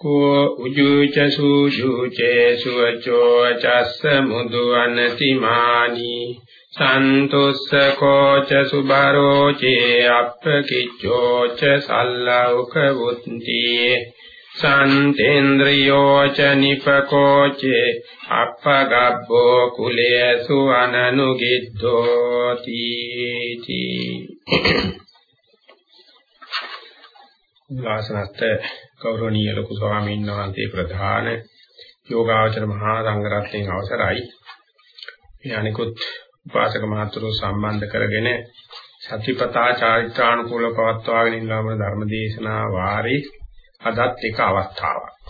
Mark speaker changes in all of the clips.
Speaker 1: කෝ උජුච සූජුචේ සුවචෝ චස්ස මුදු අනතිමානි සන්තොස්ස කෝච සුබරෝ චේ අප්පකිච්ඡෝ ච සල්ලෞක වුත්ති සන්තේන්ද්‍රියෝ ච නිපකෝ චේ අප්පගබ්බෝ කුලේසු අනනුගිද්දෝ තීති වාසනස්ත ගෞරවනීය ලොකු ස්වාමීන් වහන්සේ ප්‍රධාන යෝගාචර මහා සංඝරත්නයේ අවසරයි. මේ අනිකුත් උපාසක මහතුරු සම්බන්ධ කරගෙන සතිපතා චාරිත්‍රානුකූල පවත්වාගෙන ඉන්නවම ධර්මදේශනා වාරේ අදත් එක අවස්ථාවක්.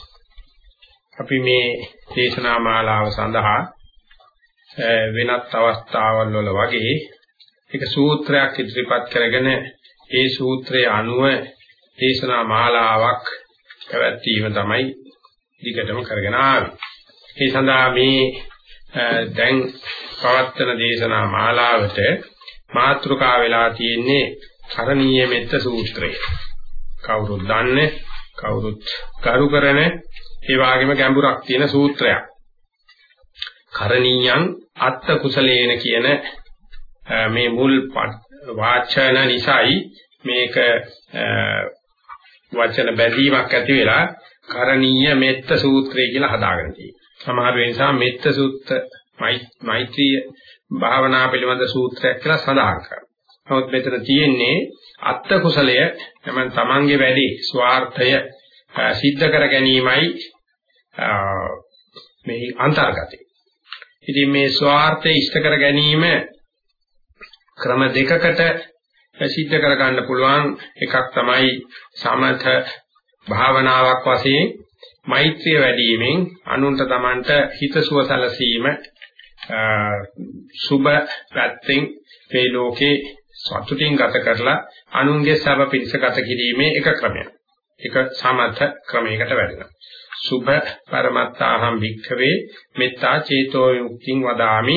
Speaker 1: අපි මේ දේශනා මාලාව සඳහා වෙනත් අවස්ථාවල් වල වගේ එක සූත්‍රයක් ඉදිරිපත් කරගෙන ඒ සූත්‍රයේ අනුව දේශනා මාලාවක් පැවැත්වීම තමයි දිගටම කරගෙන ආවේ. ඒ සඳහා මේ දැන් පවත්වන දේශනා මාලාවට මාතෘකා වෙලා තියෙන්නේ කරණීය මෙත්ත සූත්‍රය. කවුරුත් දන්නේ කවුරුත් කරු කරන ඒ වගේම ගැඹුරක් තියෙන සූත්‍රයක්. කරණීයං අත්ත කුසලේන කියන මේ මුල් වාචන නිසායි මේක වචන බැඳීමක් ඇති වෙලා කරණීය මෙත්ත සූත්‍රය කියලා හදාගෙන තියෙනවා. සමහර වෙලාවට මෙත්ත සූත්‍ර මෛත්‍රිය භාවනා පිළිබඳ සූත්‍රයක් කියලා සඳහන් කරනවා. නමුත් මෙතන තියෙන්නේ අත්ත කුසලය තමයි තමන්ගේ වැඩි ස්වార్థය සිද්ධ කර ගැනීමයි මේ අන්තර්ගතය. ඉතින් මේ ස්වార్థය ඉෂ්ට කර ගැනීම ක්‍රම දෙකකට සිද්ධ කර ගන්න පුළුවන් එකක් තමයි සමත භාවනාවක් වශයෙන් මෛත්‍රිය වැඩිවීමෙන් අනුන්ට තමන්ට හිතසුව සැලසීම සුබ පැත්තෙන් මේ ලෝකේ සතුටින් ගත කරලා අනුන්ගේ සබ පිණිස ගත කිරීමේ එක ක්‍රමයක්. ඒක සමත ක්‍රමයකට වැඩෙනවා. සුභ පරමත්තාහම් භික්ඛවේ මෙත්තා චේතෝ විමුක්තිං වදාමි.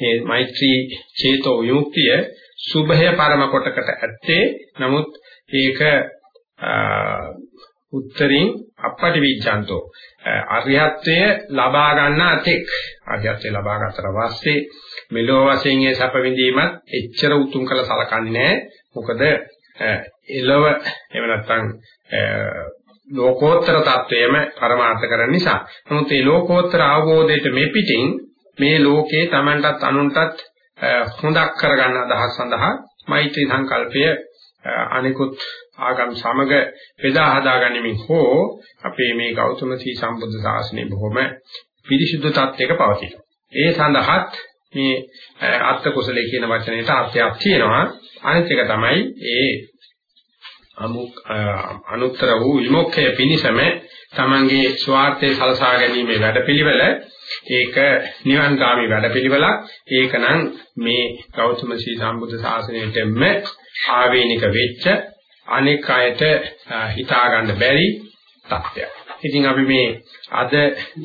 Speaker 1: මේ මෛත්‍රී චේතෝ විමුක්තිය සුභය පරම කොටකට ඇත්තේ. නමුත් ඒක උත්තරින් අපටි විඥාන්තෝ අරියත්වය ලබා ගන්න අතෙක්. අරියත්වය ලබා ගන්නතර වාස්සේ මෙලෝ වශයෙන් ඒ සැප විඳීමත් එච්චර උතුම් කළ සලකන්නේ මොකද එළව එහෙම නැත්නම් ලෝකෝත්තර தත්වයේම පරමාර්ථ කරන නිසා. නමුත් මේ ලෝකෝත්තර අවබෝධයට මෙපිටින් මේ ලෝකේ Tamanටත් අනුන්ටත් හොඳක් කරගන්න අදහස් සඳහා මෛත්‍රී සංකල්පය අනිකුත් ආගම් සමග බෙදා හදාගැනීමෙන් හෝ අපේ මේ ගෞතම සී සම්බුද්ධ ශාසනය බොහොම පිරිසිදු තත්යක පවතිනවා. ඒ සඳහාත් මේ අත්ත කුසලයේ කියන වචනයට අර්ථයක් තියෙනවා. අනිත් එක තමයි ඒ අමුක් අනුත්තර වූ විමුක්ඛය පිණිසම තමන්ගේ ස්වార్థය සලසා ගැනීමේ වැඩපිළිවෙල ඒක නිවන්ගාමී වැඩපිළිවෙලක් ඒකනම් මේ ගෞතම සී සම්බුද්ධ ශාසනයෙටම ආවේනික වෙච්ච අනෙක් අයට හිතා ගන්න බැරි තත්ත්වයක්. ඉතින් අපි මේ අද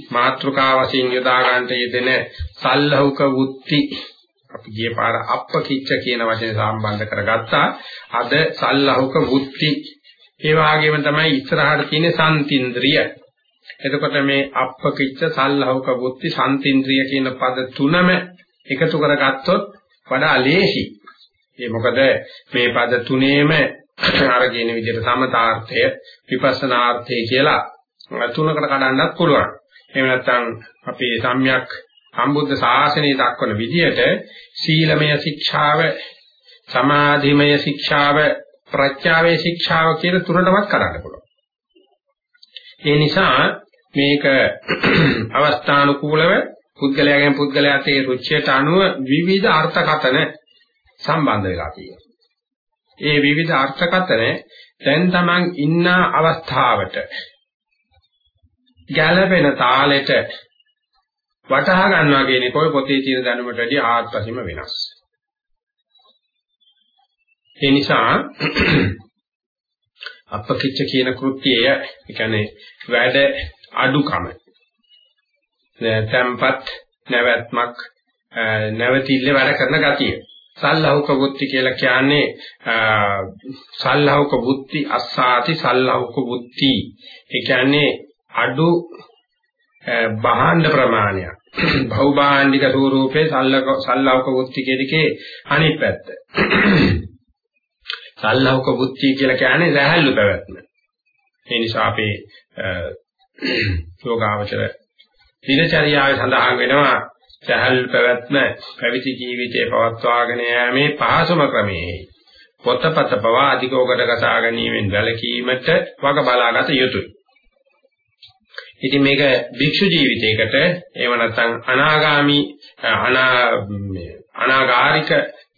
Speaker 1: මාත්‍රකා වශයෙන් යොදා ගන්නට යෙදෙන සල්ලහුක වුත්ති අපි ගිය පාර අප්පකිච්ච කියන වචනේ සම්බන්ධ කරගත්තා. අද සල්ලහුක වුත්ති ඒ වගේම තමයි ඉස්සරහට තියෙන සම්තින්ද්‍රිය. එතකොට මේ අප්පකිච්ච සල්ලහුක වුත්ති සම්තින්ද්‍රිය කියන පද තුනම එකතු කරගත්තොත් වඩා ලේසි. ඒ මොකද මේ පද තුනේම අර කියන විදිහට සමතාර්ථය විපස්සනාර්ථය කියලා තුනකට කඩන්නත් පුළුවන්. එහෙම නැත්නම් අපේ සම්‍යක් සම්බුද්ධ ශාසනය දක්වන විදිහට සීලමය ශික්ෂාව සමාධිමය ශික්ෂාව ප්‍රඥාවේ ශික්ෂාව කියන තුනටවත් කරන්න පුළුවන්. ඒ නිසා මේක අවස්ථානුකූලව පුද්ගලයාගෙන් පුද්ගලයාට ඒ රුචියට අනුව විවිධ අර්ථකතන සම්බන්ධ වෙලා තියෙනවා. ඒ විවිධ අර්ථකතන දැන් Taman ඉන්න අවස්ථාවට ගැළපෙන තාලෙට වටහා ගන්නවා කියන එක ඔය පොතේ තියෙන දැනුමට වැඩිය ආත්පසීම වෙනස්. ඒ නිසා අපකිච්ච කියන කෘත්‍යය ඒ කියන්නේ වැඩ අඩුකම. tempat නැවැත්මක් නැවතිල්ල වැඩ කරන ගතිය. සල්ලහුක බුද්ධි කියලා කියන්නේ සල්ලහුක බුද්ධි අස්සාති සල්ලහුක බුද්ධි. ඒ කියන්නේ අඩු භාණ්ඩ ප්‍රමාණයක්. භෞභාණ්ඩික ස්වරූපේ සල්ලක සල්ලහුක බුද්ධි කියදකේ අනිත් පැත්ත. සල්ලහුක බුද්ධි කියලා කියන්නේ රැහැල්ලු පැවැත්ම ඒ නිසා අපේ යෝගාවචර දිනචරියාවේ සඳහන් වෙනවා සහල් පැවැත්ම පැවිදි ජීවිතයේ පවත්වාගෙන යෑමේ පහසුම ක්‍රමයේ පොතපත පවා අධිකෝකට ගසා ගැනීමෙන් වැළකීමට වග බලාගත යුතුය. ඉතින් මේක භික්ෂු ජීවිතයකට එහෙම නැත්නම් අනාගාමි අනාගාരിക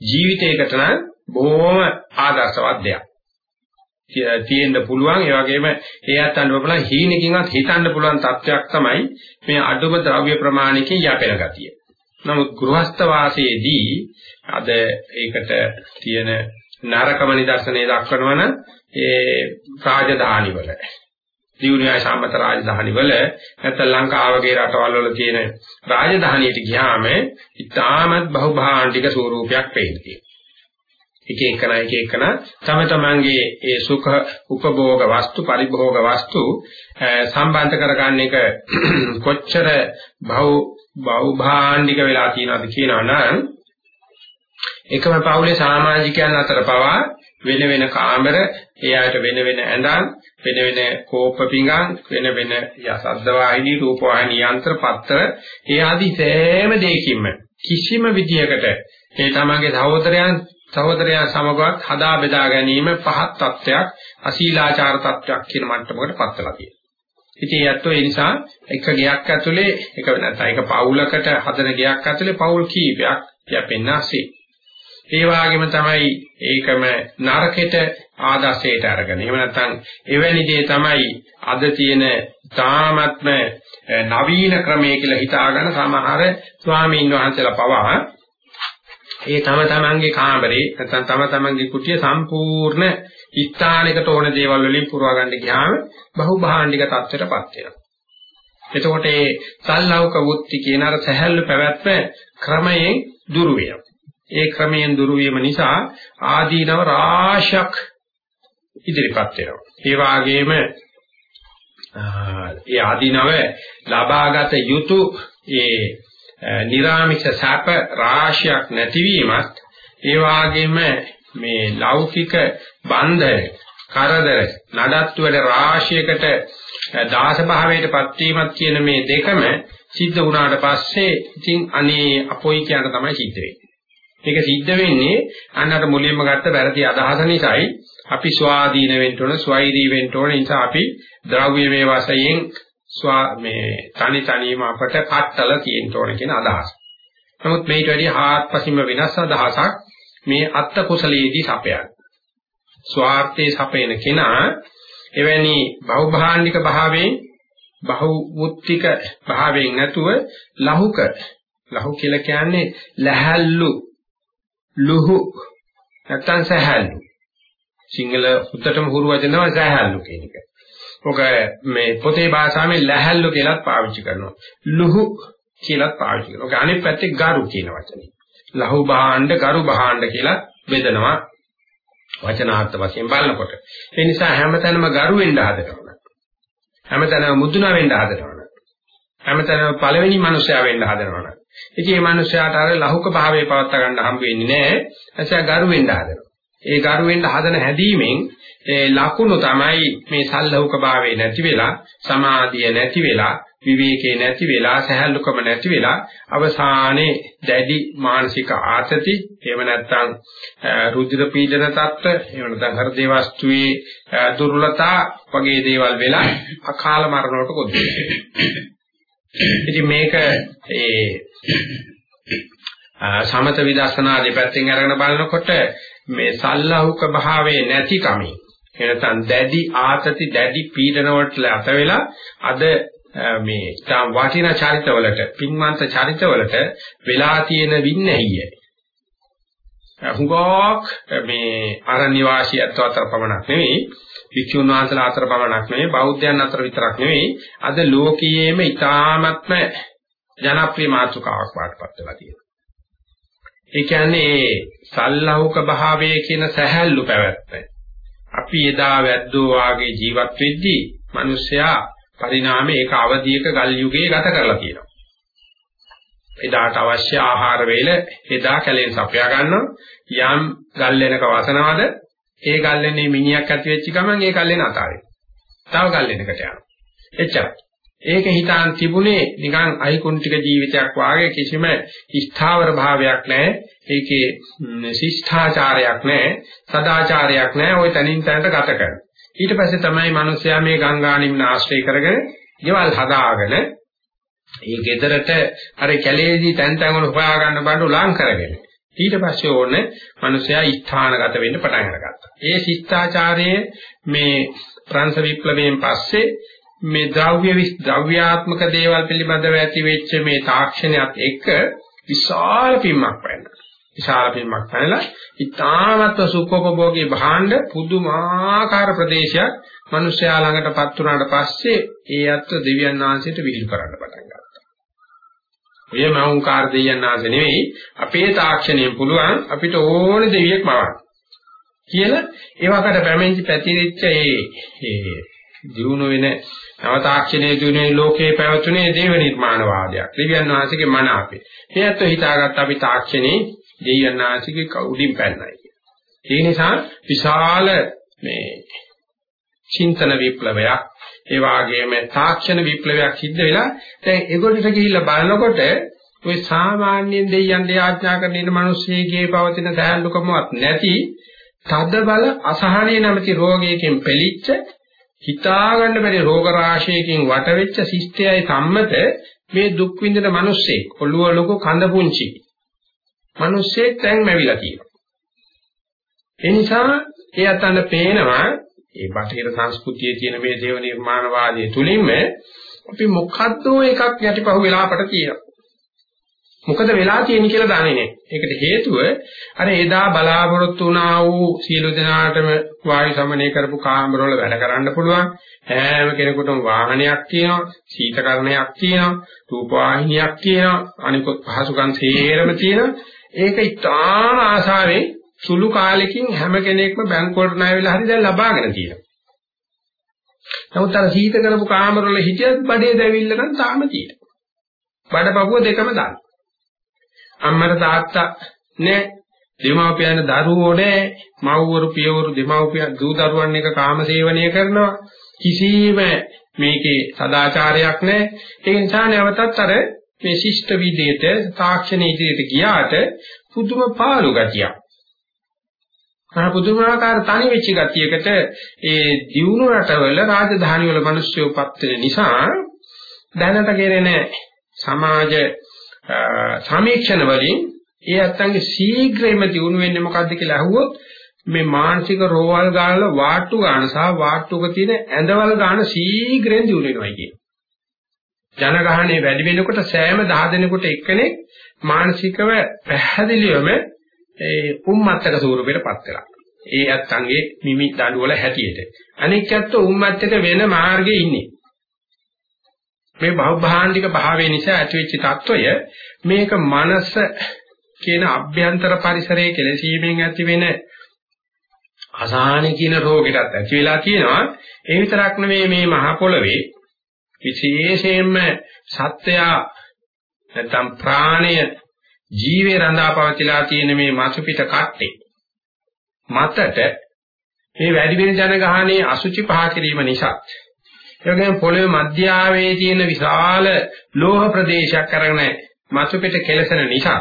Speaker 1: ජීවිතයකට නම් බොහොම ආදර්ශවත් දෙයක්. තියෙන්න පුළුවන් ඒ වගේම ඒ අතන්න බලන හීනකින්වත් හිතන්න පුළුවන් තත්වයක් තමයි මේ අඩුම ද්‍රව්‍ය ප්‍රමාණිකේ යැපෙන ගතිය. නමුත් ගෘහස්ත වාසයේදී අද ඒකට තියෙන නරකම නිදර්ශනය දක්වනවන ඒ රාජධානි වල දියුණුවයි සම්මත රාජධානි වල නැත්නම් ලංකාවගේ රටවල් වල තියෙන රාජධානියට ගියාම ඉතාමත් බහුභාණ්ඩික ස්වරූපයක් පේනවා. එක එකන එක එකන තම තමන්ගේ ඒ සුඛ උපභෝග වස්තු පරිභෝග වස්තු සම්බන්ධ කරගන්න එක කොච්චර බහු බහුභාණ්ඩික වෙලා තියෙනවද කියනවා නම් එකම පවුලේ සමාජිකයන් අතර පවා වෙන වෙන කාමර ඒ ආයත වෙන වෙන ඇඳන් වෙන වෙන කෝප පිඟන් වෙන වෙන යසද්ද වාහිනී රූප වාහිනී යන්ත්‍ර පත්‍ර ඒ ආදී සෑම දෙයකින්ම කිසිම විදියකට ඒ තමන්ගේ සහෝදරයන් සහෝදරයා සමගවත් හදා බෙදා ගැනීම පහත් තත්වයක් අශීලාචාර තත්වයක් කියන මට්ටමකට පත් වෙලා තියෙනවා. ඉතින් යැත්තෝ ඒ නිසා එක ගයක් ඇතුලේ එක නැත්නම් එක පවුලකට හදන ගයක් ඇතුලේ පවුල් කීපයක් යැපෙන්නාසේ. ඒ වගේම තමයි ඒකම නරකෙට ආදර්ශයට අරගෙන. එහෙම නැත්නම් එවැනි දේ තමයි අද තියෙන තාමත්ම නවීන ක්‍රමයේ කියලා හිතාගෙන සමහර ස්වාමීන් වහන්සේලා පවා ඒ තම තමන්ගේ කාමරේ නැත්නම් තම තමන්ගේ කුටිය සම්පූර්ණ ස්ථානයකට ඕන දේවල් වලින් පුරවා ගන්න ගියාම බහුභාණ්ඩික තත්ත්වයටපත් වෙනවා. එතකොට ඒ සල්ලෞක වුත්ති කියන අර සහැල්ලු පැවැත්ම ක්‍රමයෙන් දුරු වෙනවා. ඒ ක්‍රමයෙන් දුරු වීම නිසා ආදීනව රාශියක් ඉදිරිපත් වෙනවා. ඒ වාගේම ඒ ආදීනව ලබාගත යුතු ඒ නිර්ාමිෂ සැප රාශියක් නැතිවීමත් ඒ වාගේම මේ ලෞකික බන්ධ කරදර නඩත්තු වල රාශියකට දාස භාවයටපත් වීමත් කියන මේ දෙකම සිද්ධ වුණාට පස්සේ ඉතින් අනේ අපොයි කියන තමයි සිද්ධ වෙන්නේ. මේක සිද්ධ වෙන්නේ අන්නතර මුලින්ම ගත්ත වැරදි අදහස නිසායි අපි ස්වාධීන වෙන්න ඕන, ස්වෛරී වෙන්න ඕන නිසා අපි ද්‍රව්‍ය මේ වශයෙන් ස්වා මේ තනි තනියම අපට කට්ටල තියෙන්න ඕන කියන අදහස. නමුත් මේට වැඩිය හාත්පසින්ම වෙනස් අදහසක් මේ අත්ත කුසලයේදී සපයන. ස්වార్థේ සපයන කෙනා එවැනි බහුභාණ්ඩික භාවයෙන් බහුමුත්තික භාවයෙන් නැතුව ලහුක ලහු කියලා කියන්නේ ලැහැල්ලු ලුහු නැත්තම් සහැල්ලු සිංහල උත්තටම හුරු වචනව සහැල්ලු කියන එක. ඔක මේ පොතේ භාෂාවෙන් ලැහැල්ලු කියලාත් පාවිච්චි කරනවා. ලුහු කියලාත් පාවිච්චි කරනවා. අනිත් පැත්තේ ගරු කියන වචනේ. ලහු භාණ්ඩ ගරු භාණ්ඩ කියලා බෙදනවා වචනාර්ථ වශයෙන් බලනකොට. ඒ නිසා හැමතැනම ගරු වෙන්න හදනවා. හැමතැනම මුදුනා වෙන්න හදනවා. හැමතැනම පළවෙනි මනුස්සයා වෙන්න හදනවා. ඉතින් මේ මනුස්සයාට අර ලහුක භාවයේ පවත්වා ගන්න හම්බ වෙන්නේ නැහැ. එතකොට ගරු වෙන්න හදනවා. ඒ ගරු වෙන්න හදන හැදීමෙන් ඒ ලකුණු තමයි මේ සල්ලහුක භාවයේ නැති වෙලා සමාධිය නැති වෙලා විවේකේ නැති වෙලා සහැල්ලුකම නැති වෙලා අවසානයේ දැඩි මානසික ආතති එහෙම නැත්නම් රුධිර පීඩන තත්ත්ව එහෙම නැත්නම් හෘදේ වස්තුවේ දුර්වලතා වගේ දේවල් වෙලා අකාල මරණයට කොටු ඉතින් මේක ඒ සමත විදර්ශනා දෙපැත්තෙන් අරගෙන බලනකොට මේ සල්ලාහුක භාවයේ නැතිකමින් එනතන් දැඩි ආතති දැඩි පීඩන වලට අත වෙලා අද මේ තාම වටිනා චරිතවලට පින්වන්ත චරිතවලට වෙලා තියෙන වින්නැහිය හුඟක් මේ අරණ්‍ය වාසී අතර පමණක් නෙවෙයි වික්ෂුන් වහන්සේලා අතර පමණක් නෙවෙයි බෞද්ධයන් අතර විතරක් නෙවෙයි අද ලෝකයේම ඊ타ත්ම ජනප්‍රිය මාතෘකාවක් වාටපත් වෙලා තියෙනවා. ඒ කියන්නේ සල්ලෞක භාවයේ කියන සැහැල්ලු පැවැත්ම. අපි එදා වැද්දෝ වාගේ ජීවත් වෙද්දී මිනිස්සයා පරිණාමයේ ඒක අවධියක ගල් යුගයේ ගත කරලා තියෙනවා. එදාට අවශ්‍ය ආහාර වේල එදා කැලෙන් සපයා ගන්නවා යම් ගල් වෙනක වසනවද ඒ ගල්ලෙනේ මිනිහක් ඇති වෙච්ච ගමන් ඒ ගල්ලෙන අතාරිනවා. තව ගල්ලෙනකට යනවා. එච්චරයි. ඒක හිතාන් තිබුණේ නිකන් අයිකුන්ටික ජීවිතයක් වාගේ කිසිම ස්ථාවර භාවයක් නැහැ. ඒකේ ශිෂ්ඨාචාරයක් නැහැ. සදාචාරයක් නැහැ. ওই තනින් තනට ගත කරන. ඊට පස්සේ තමයි මිනිස්යා මේ ගංගා නිම්න ආශ්‍රය කරගෙන ගෙවල් හදාගෙන ඒ ගෙදරට අර කැලේදී තැන් තැන් වල හොයා ගන්න බඳු ලං කරගෙන ඊට පස්සේ ඕනේ මිනිසයා ස්ථානගත වෙන්න පටන් අරගත්තා. ඒ ශිෂ්ටාචාරයේ මේ ප්‍රංශ විප්ලවයෙන් පස්සේ මේ ද්‍රව්‍ය ද්‍රව්‍යාත්මක දේවල් පිළිබඳව ඇති වෙච්ච මේ තාක්ෂණයත් එක්ක විශාල පිම්මක් වෙනවා. විශාල පිම්මක් වෙනලා ඊටාමත්ව සුඛෝපභෝගී භාණ්ඩ පුදුමාකාර ප්‍රදේශයක් මිනිස්යා ළඟටපත් වුණාට පස්සේ ඒ අත්ව දෙවියන් වහන්සේට විහිළු කරන්න පටන් ගත්තා. ඔය මෞංකාර දෙයයන් ආස නෙවෙයි අපේ තාක්ෂණයෙන් පුළුවන් අපිට ඕන දෙවියෙක් මවන්න. කියලා ඒවකට පැමිණි පැතිරිච්ච ඒ ඒ දිනු වෙන නව තාක්ෂණයේ දිනුනේ ලෝකේ පැවතුනේ දේව නිර්මාණ වාදයක්. දෙවියන් වහන්සේගේ මන අපේ. ඒත් හිතාගත්ත අපි තාක්ෂණේ දෙවියන් වහන්සේගේ කවුඩින් පැන්නයි. ඒ නිසා විශාල මේ චින්තන විප්ලවයක් ඒ වගේම තාක්ෂණ විප්ලවයක් සිද්ධ වෙලා දැන් ඒගොල්ලන්ට ගිහිල්ලා බලනකොට ওই සාමාන්‍යයෙන් දෙයයන් දෙආඥා කරන ඉන්න මිනිස්සෙගේ පවතින සෑහලුකමවත් නැති තද බල අසහනය නැමැති රෝගයකින් පෙළිච්ච හිතා ගන්න බැරි රෝග රාශියකින් වටවෙච්ච ශිෂ්ටයයි සම්මත මේ දුක් විඳින මිනිස්සෙක්. ඔළුව ලොකු කඳ පුංචි. මිනිස්සෙක් දැන් මැවිලා තියෙනවා. ඒ නිසා ඒ අතන පේනවා ඒ බටහිර සංස්කෘතියේ තියෙන මේ දේව නිර්මාණවාදයේ තුලින්ම අපි මොකද්ද එකක් යටිපහුව වෙලා අපට තියෙනවා. මොකද වෙලා තියෙන්නේ කියලා දන්නේ නැහැ. ඒකට හේතුව අර එදා බලාපොරොත්තු වුණා වූ සියලු දෙනාටම වායු සමනය කරපු කාමරවල වැඩ කරන්න පුළුවන්. හැම කෙනෙකුටම වාහනයක් තියෙනවා, සීතකරණයක් තියෙනවා, රූපවාහිනියක් තියෙනවා, අනිකොත් පහසුකම් සේරම තියෙනවා. ඒක ඉතාම ආසාවෙන් සුළු කාලෙකින් හැම කෙනෙක්ම බැංකුවලට ණය වෙලා හරි දැන් ලබාගෙන තියෙනවා. නමුත් අර සීත කරපු කාමරවල හිටියත් බඩේ දැවිල්ල නම් තාම තියෙනවා. බඩපපුව දෙකම දාන්න. අම්මට තාත්තා නෑ. දෙමාපියන් දරුවෝ නෑ. මව්වරු පියවරු දෙමාපියන් දූ දරුවන් එක කාම සේවනය කරනවා. කිසිම මේකේ සදාචාරයක් නෑ. ඒ නිසා නැවතත් අර මේ ශිෂ්ට විදියට තාක්ෂණ ඉදිරියට ගියාට පුදුම පාළු ගතියක්. අර පුදුමාකාර තනි වෙච්ච ගතියකට ඒ දියුණු රටවල රාජධානි වල මිනිස්සුયો පත් වෙන නිසා දැනට කෙරෙන සමාජ සමීක්ෂණ වලින් ඒ අත්තන්ගේ ශීඝ්‍රයෙන්ම දියුණු වෙන්නේ මොකද්ද කියලා අහුවොත් මේ මානසික රෝවල් ගානල වාට්ටු ගාන සහ වාට්ටුක තියෙන ඇඳවල් ගාන ශීඝ්‍රයෙන් දියුණු වෙනවා කියන්නේ. ජනගහණය වැඩි වෙනකොට සෑම 10 දෙනෙකුට එක්කෙනෙක් මානසිකව පැහැදිලිවම ඒ උම්මත්තක ස්වරූපයටපත් වෙලා. ඒ ඇත්තන්ගේ මිමි දඬුවල හැටියට. අනික් ඇත්ත උම්මත්තක වෙන මාර්ගයේ ඉන්නේ. මේ බෞද්ධාන්තික භාවය නිසා ඇතිවෙච්ච తত্ত্বය මේක මනස කියන අභ්‍යන්තර පරිසරයේ කෙලසීමෙන් ඇතිවෙන අසහන කියන රෝගයටත් ඇති වෙලා කියනවා ඒ විතරක් නෙමෙයි මේ මහ පොළවේ විශේෂයෙන්ම සත්වයා නැත්නම් ප්‍රාණය ජීවේ රඳා පවතිලා තියෙන මේ මාසු පිට කට්ටේ මතට මේ වැඩි වෙන ජනගහනයේ අසුචි පහ කිරීම නිසා ඒ වගේම පොළවේ මධ්‍යාවේ තියෙන විශාල ලෝහ ප්‍රදේශයක් කරගෙන මාසු පිට කෙලසෙන නිසා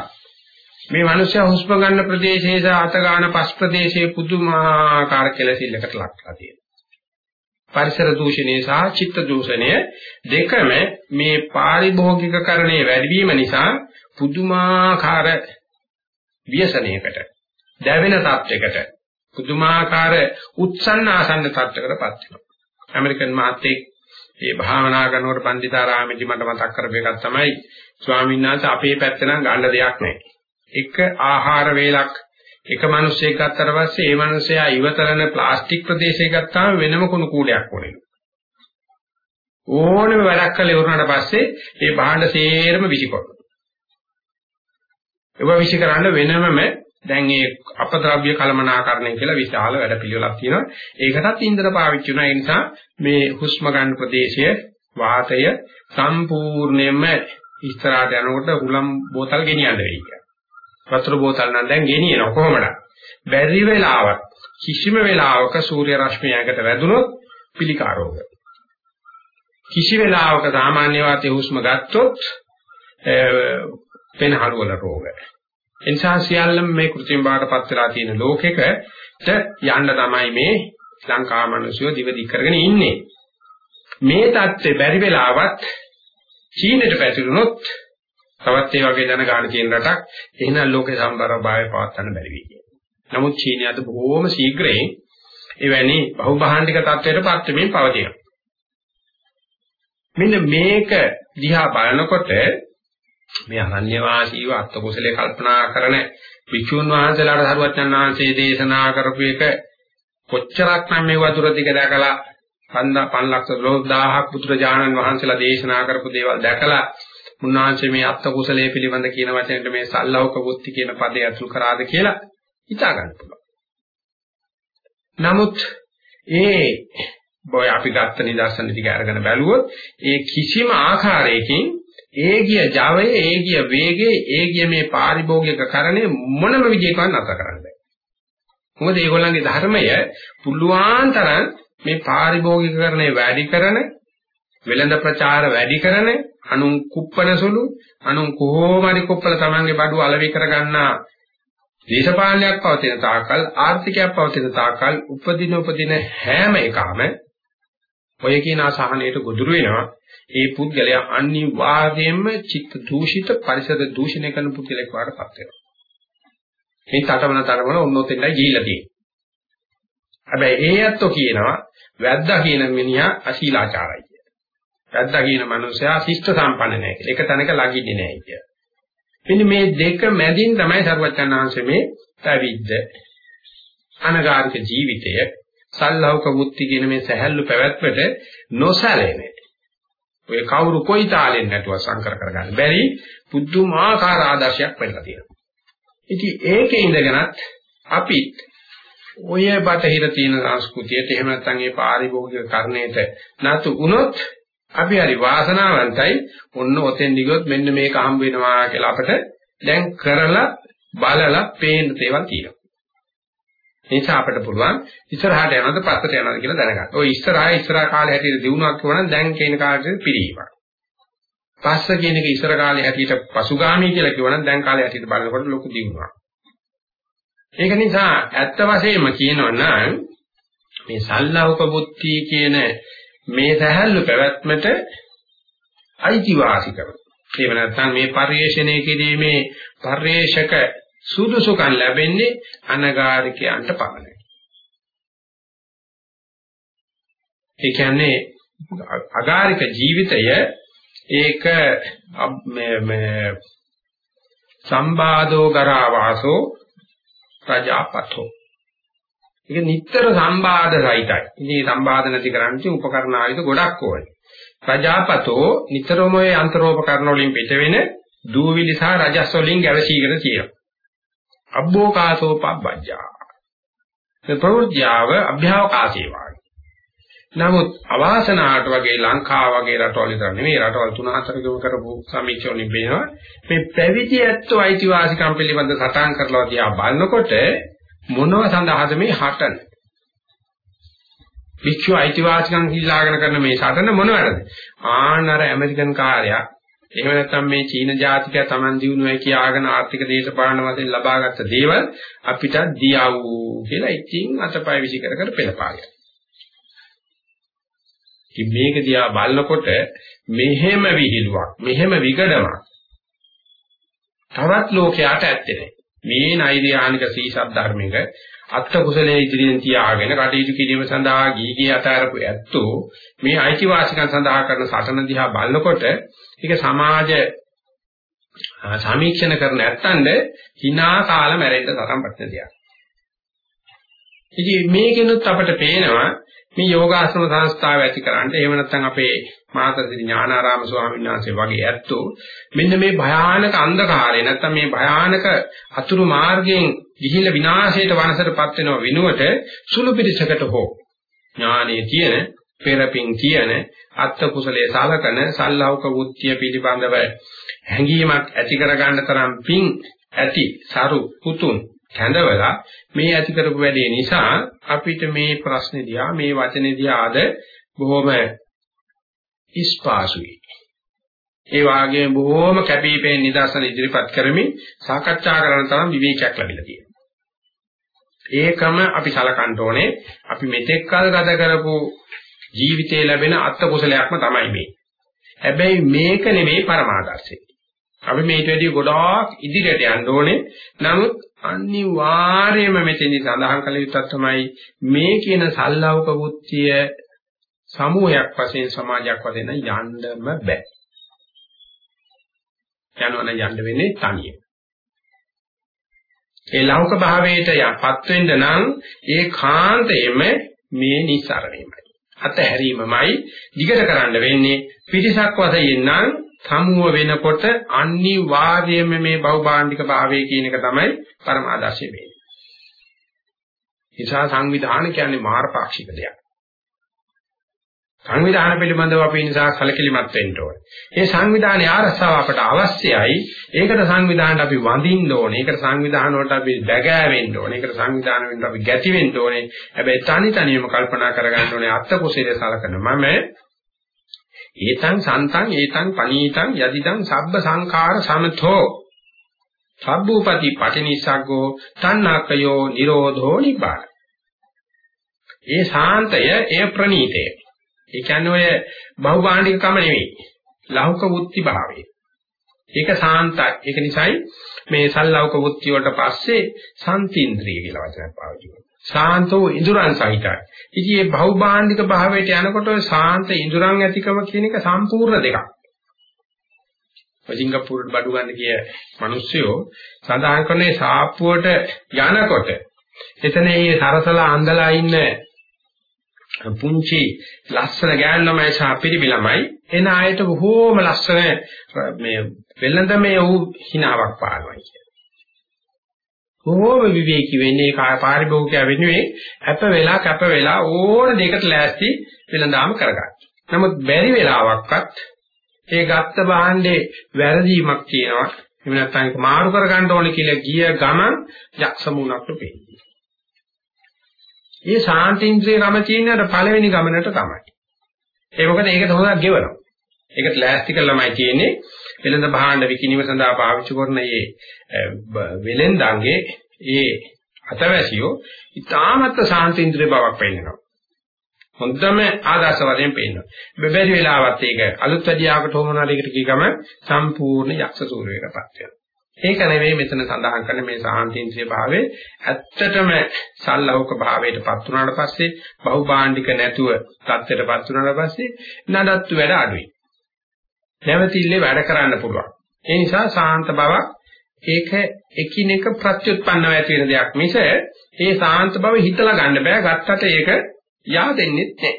Speaker 1: මේ මිනිස්සු හුස්ම ගන්න ප්‍රදේශයේ සහ අත ගන්න පස් ප්‍රදේශයේ පුදුමාකාර කෙලසිල්ලකට ලක්ලා තියෙනවා. පරිසර දූෂණය සහ චිත්ත දූෂණය දෙකම මේ පාරිභෝගිකකරණයේ වැඩිවීම නිසා පුදුමාකාර ව්‍යසනයකට දැවෙන තත්යකට පුදුමාකාර උත්සන්න ආසන්න තත්යකටපත් වෙනවා. ඇමරිකන් මහත්තයෙක් මේ භාවනා කරනකොට පන්දිතාරාමේදී මට මතක් කරපු එකක් තමයි ස්වාමීන් වහන්සේ අපේ පැත්ත නම් ගන්න දෙයක් නැහැ. එක ආහාර වේලක් එක මිනිහෙක් ගත්තට පස්සේ ඒ මිනිහයා ඉවතරන ප්ලාස්ටික් ප්‍රදේශය ගත්තාම වෙනම කුණු කූඩයක් ඕනේ. ඕනෙම වැඩක් කළා ඉවරනට පස්සේ ඒ භාණ්ඩ සේරම විසිකොනවා. ඒවා විසිකරන්න වෙනමම දැන් මේ අපද්‍රව්‍ය කලමනාකරණය කියලා විශාල වැඩපිළිවෙලක් තියෙනවා. ඒකටත් ඉන්ධන පාවිච්චි වෙනවා. ඒ නිසා මේ හුස්ම ගන්න ප්‍රදේශය වාතය සම්පූර්ණයෙන්ම ඉස්සරහට යනකොට හුලම් බෝතල් ගෙනියන්න වෙයි කියලා. වතුර බෝතල් නම් දැන් ගෙනියන කොහොමද? බැරි වෙලාවක් කිසිම වෙලාවක සූර්ය රශ්මියකට වැදුනොත් පිළිකා රෝග. කිසි වෙලාවක සාමාන්‍ය වාතයේ හුස්ම ගත්තොත් පෙනහළු වල රෝග. එනිසා සියල්ලම මේ કૃත්‍රිම බාටපත් වෙලා තියෙන ලෝකෙකට යන්න තමයි මේ ලංකා මිනිස්සු දිවදි කරගෙන ඉන්නේ. මේ தත්ත්වේ බැරි වෙලාවත් චීනෙට පැතිරුණොත් තවත් ඒ වගේ දන ගන්න තියෙන රටක් එහෙනම් ලෝකේ සම්බරභාවය පවත්වන්න බැරි වෙයි කියන්නේ. නමුත් චීනය අද බොහෝම ශීඝ්‍රයෙන් එවැනි බහුභාණ්ඩික තත්ත්වයකට පත් වෙමින් පවතිනවා. මෙන්න මේක දිහා බලනකොට මේ අරණ්‍ය වාසීව අත්ත කුසලයේ කල්පනා කරන විචුන් වහන්සේලාට සරුවචන් වහන්සේ දේශනා කරපු එක කොච්චරක් නම් මේ වතුර දිග දැකලා 500000ක් පුත්‍රජානන් වහන්සේලා දේශනා කරපු දේවල් දැකලා උන්වහන්සේ මේ අත්ත කුසලයේ පිළිබඳ කියන වචනෙට මේ සල්ලෞක බුද්ධි කියන පදේ අතුල් කරාද කියලා හිතා ගන්න පුළුවන්. නමුත් ඒ බොය අපි ගත්ත නිදර්ශන ටික අරගෙන බැලුවොත් ඒ කිසිම ආකාරයකින් ඒ ගිය Java ඒ ගිය වේගයේ ඒ ගිය මේ පාරිභෝගික කරණය මොනම විදිහකින්වත් නැතර කරන්න බෑ. මොකද ඒගොල්ලන්ගේ ධර්මය පුළුවන් තරම් මේ පාරිභෝගික කරණය වැඩි කරන වෙළඳ ප්‍රචාර වැඩි කරන අනුන් කුප්පන සුළු අනුන් කොහොම හරි කුප්පල තමන්ගේ බඩුව අලෙවි කරගන්නා දේශපාලනයක් පවතින තාකල් ආර්ථිකයක් පවතින තාකල් උපදින උපදින හැම එකම ඔය කියන අසහනයට ගොදුරු වෙනවා ඒ පුද්ගලයා අනිවාර්යයෙන්ම චිත්ත දූෂිත පරිසර දූෂණය කරන පුද්ගලෙක් වඩපත් වෙනවා මේ තටමන තරමන ඔන්නෝතෙන්ලා ගිහිල්ලා තියෙනවා හැබැයි ඒ ඇත්තෝ කියනවා වැද්දා කියන මිනිහා අශීලාචාරයි වැද්දා කියන මනුස්සයා ශිෂ්ට සම්පන්න නැහැ කියලා. එක තැනක ළඟින්නේ නැහැ කියලා. මෙන්න මේ දෙක මැදින් තමයි සර්වචන්නාංශ මේ පැවිද්ද අනගාരിക ජීවිතය සල්ලෞක මුත්‍ති කියන මේ සැහැල්ලු පැවැත්මට නොසැලෙන්නේ. ඔය කවුරු කොයි තාලෙන් නැතුව සංකර කරගන්න බැරි පුදුමාකාර ආදර්ශයක් වෙන්න තියෙනවා. ඉතින් ඒකේ ඉඳගෙනත් අපි ඔය බටහිර තියෙන සංස්කෘතියට එහෙම නැත්නම් ඒ පාරිභෝගික කර්ණයට නතු වුණොත් අපි හරි වාසනාවන්තයි ඔන්න ඔතෙන් දිගොත් මෙන්න මේක හම්බ වෙනවා කියලා අපිට දැන් කරලා බලලා පේන දේවල් තියෙනවා. නිසා අපිට පුළුවන් ඉස්සරහට යනවද පස්සට යනවද කියලා දැනගන්න. ඔය ඉස්සරහා ඉස්සරහා කාලේ හැටියට දිනුවක් කියවනම් දැන් කියන කාලේ පිළිවීමක්. පස්ස කියන එක ඉස්සර කාලේ හැටියට පසුගාමී කියලා කියවනම් දැන් කාලේ හැටියට බලනකොට ලොකු දිනුවක්. ඒක නිසා ඇත්ත වශයෙන්ම කියනවනම් මේ සල්ලාහක බුද්ධි කියන මේ සහැල්ලු පැවැත්මට අයිතිවාසිකම. එහෙම නැත්නම් මේ පරිේශණය කිරීමේ පරිේශක සුදුසුකම් ලැබෙන්නේ අනගාരികයන්ට පමණයි. ඒ කියන්නේ අගාരിക ජීවිතය ඒක මේ සම්බාධෝ කරා වාසෝ ප්‍රජාපතෝ ඒක නිටතර සම්බාධ රහිතයි. ඉතින් සම්බාධ නැති කරන්නේ උපකරණ ආයුධ ගොඩක් ඕනේ. ප්‍රජාපතෝ නිතරම ඒ අන්තරෝපකරණ වලින් පිටවෙන දූවිලි සහ රජස් වලින් ගැවසීගෙන තියෙනවා. අබ්බෝකාසෝ පබ්බජ්ජා. ඒ ප්‍රවෘත්‍යාව අභ්‍යවකාශේ වාගේ. නමුත් අවාසනාවට වගේ ලංකාව වගේ රටවල් විතර නෙමෙයි රටවල් තුන හතරකම කරපු සමීක්ෂණෙ වෙනවා මේ පැවිදි ඇත්තෝ අයිතිවාසිකම් පිළිබඳ සටහන් කරලා දිහා බලනකොට මොනව සඳහාද මේ හටන වික්ෂු අයිතිවාසිකම් කිලාගෙන කරන මේ සටන මොනවද ආනර ඇමරිකන් කාර්යයක් එහෙම නැත්නම් මේ චීන ජාතිකයා Taman දිනුවයි කියාගෙන ආර්ථික දේශපාලන වශයෙන් ලබාගත් දේවල් අපිට දියව් කියලා ඉතින් අතපය විසි කර කර පෙළපාගෙන. ඉතින් මේක දිහා බලනකොට මෙහෙම විහිළුවක් මෙහෙම විගඩමක් තවත් ලෝකයට ඇත්තේ නැහැ. මේ නෛර්යානික සීසත් ධර්මික අත්ත කුසලයේ ඉදිරියෙන් තියාගෙන කටයුතු කිරීම සඳහා ගීගේ අතාරපු ඇත්තෝ මේ අයිතිවාසිකම් සඳහා කරන සටන දිහා බලනකොට ඒක සමාජ සමීක්ෂණ කරන නැත්තඳ hina කාල මැරෙන්න තරම් ප්‍රශ්න දෙයක්. ඉතින් මේකෙනුත් අපිට පේනවා මේ යෝගාශ්‍රම සංස්ථාව ඇති කරන්න එහෙම නැත්නම් අපේ මාතෘ ඥානාරාම ස්වාමීන් වහන්සේ වගේ ඇත්තෝ මෙන්න මේ භයානක අන්ධකාරය නැත්නම් මේ භයානක අතුරු මාර්ගයෙන් ගිහිල්ලා විනාශයට වනසටපත් වෙනව වෙනුවට සුළු පිළිසකට හෝ ඥානයේ තියෙන පෙරපින් කියන අත්ත කුසලයේ සලකන සල්ලෞක වුත්‍ය පිළිබඳව හැඟීමක් ඇති කරගන්න තරම් පිං ඇති සරු පුතුන් කැඳවලා මේ ඇති කරපු වැඩේ නිසා අපිට මේ ප්‍රශ්නේ දිහා මේ වචනේ දිහා අද බොහොම ඉස්පාසුයි. ඒ වාගේ බොහොම කැපිපෙන නිදර්ශන ඉදිරිපත් කරමින් සාකච්ඡා කරන තරම් විවේකයක් ලැබිලා තියෙනවා. ඒකම අපි සලකන්න ඕනේ අපි මෙතෙක් කල ගත කරපු ජීවිතේ ලැබෙන අත්ත කුසලයක්ම තමයි මේ. හැබැයි මේක නෙමෙයි පරමාදර්ශය. අපි මේට වැඩිය ගොඩාක් ඉදිරියට යන්න ඕනේ. නමුත් අනිවාර්යයෙන්ම මෙතෙන්දි සඳහන් කළ යුත්තක් තමයි මේ කියන සල්ලවක වුත්තිය සමූහයක් වශයෙන් සමාජයක් වශයෙන් යන්නම බෑ. යනවන යන්න වෙන්නේ තනියෙන්. ඒ ලෞක භාවයට යපත් වෙන්න නම් ඒ කාන්තයෙම මේ නිසරණයමයි. අතහැරීමමයි දිගට කරන්න වෙන්නේ පිටිසක් වශයෙන් නම් සමුව වෙනකොට අනිවාර්යයෙන්ම මේ බහුභාණ්ඩික භාවය කියන එක තමයි පරමාදර්ශය වෙන්නේ. නිසා සංවිධාන කියන්නේ මාර්ගපාක්ෂික දෙයක්. සංවිධාන පිළිබඳව අපි නිසා කලකිලිමත් වෙන්න ඕනේ. මේ සංවිධානයේ ආරස්සාව අපට අවශ්‍යයි. ඒකට සංවිධානට අපි වඳින්න ඕනේ. ඒකට සංවිධාන වලට අපි බැගෑවෙන්න ඕනේ. ඒකට සංවිධාන වෙන්න අපි ගැති වෙන්න ඕනේ. හැබැයි තනි තනියම කල්පනා කරගන්න ඕනේ අත්ත කුසලයේ සලකන මම ඒතං සන්තං ඒතං පනීතං යදිදං සබ්බ සංඛාර සමතෝ සබ්බූපති පටිනිසග්ගෝ තණ්හකයෝ නිරෝධෝ නිබ්බාන ඒ ශාන්තය ඒ ප්‍රණීතය ඒ කියන්නේ ඔය බහුභාණ්ඩිකකම නෙවෙයි. ලෞක වුත්ති භාවය. ඒක සාන්තයි. ඒක නිසායි මේ සල්ලෞක වුත්ති වලට පස්සේ සම්තින්ද්‍රිය කියලා වචනයක් පාවිච්චි කරනවා. සාන්තෝ ඉඳුරන් සහිතයි. ඉතින් මේ බහුභාණ්ඩික භාවයට යනකොට ඔය සාන්ත ඉඳුරන් ඇතිකම කියන එක සම්පූර්ණ දෙකක්. සිංගප්පූරුවට බඩු ගන්න කිය මිනිස්සුયો සඳහන් කරන්නේ සාප්පුවට යනකොට එතන මේ සරසලා අඳලා ඉන්න පුංචි ලස්සන ගෑන් ළමයි සහ පිරිමි ළමයි එන ආයත බොහෝම ලස්සන මේ වෙළඳමේ වූ හිණාවක් පානවා කියන්නේ. බොහෝම විවේකී වෙන්නේ කාය පාරිභෝගිකය වෙනුවේ අප වෙලා කැප වෙලා ඕන දෙයකට ලෑස්ති වෙළඳාම කරගන්න. නමුත් බැරි වෙලාවක්වත් ඒ ගත්ත භාණ්ඩේ වැරදීමක් තියෙනවා. එහෙම නැත්නම් ඒක මාරු කරගන්න ඕනේ කියලා ගිය ගමන් යක්ෂ මුණක් පෙන්නේ. මේ ශාන්තින්ද්‍රිය නම තියෙන පළවෙනි ගමනට තමයි. ඒ මොකද ඒකට හොඳක් ගෙවනවා. ඒකට ලෑස්ති කළාමයි තියෙන්නේ වෙළඳ භාණ්ඩ විකිණීම සඳහා පාවිච්චි කරන මේ වෙලෙන්දන්ගේ ඒ අතවැසියෝ ඊටාමත් ශාන්තින්ද්‍රිය බවක් පෙන්නනවා. හොඳම ආදර්ශ වශයෙන් පෙන්නනවා. බෙබැරි වෙලාවත් ඒක අලුත් වැඩියාවකට හොමනාලයකට කී ගම සම්පූර්ණ යක්ෂ සූර්යයකටපත් වෙනවා. ඒක නෙවෙයි මෙතන සඳහන් කරන මේ සාහන්තින්ද්‍රිය භාවයේ ඇත්තටම සල්ලෞක භාවයටපත් වුණාට පස්සේ බහුභාණ්ඩික නැතුව தත්ත්වයටපත් වුණාට පස්සේ නඩත්තු වැඩ අඩුයි. නැවතිල්ලේ වැඩ කරන්න පුළුවන්. ඒ නිසා සාන්ත බවක් ඒක එකිනෙක ප්‍රත්‍යুৎපන්නව ඇති වෙන දෙයක් මිස ඒ සාන්ත බව හිතලා ගන්න බෑ ගත්තට ඒක yaadෙන්නේ නැහැ.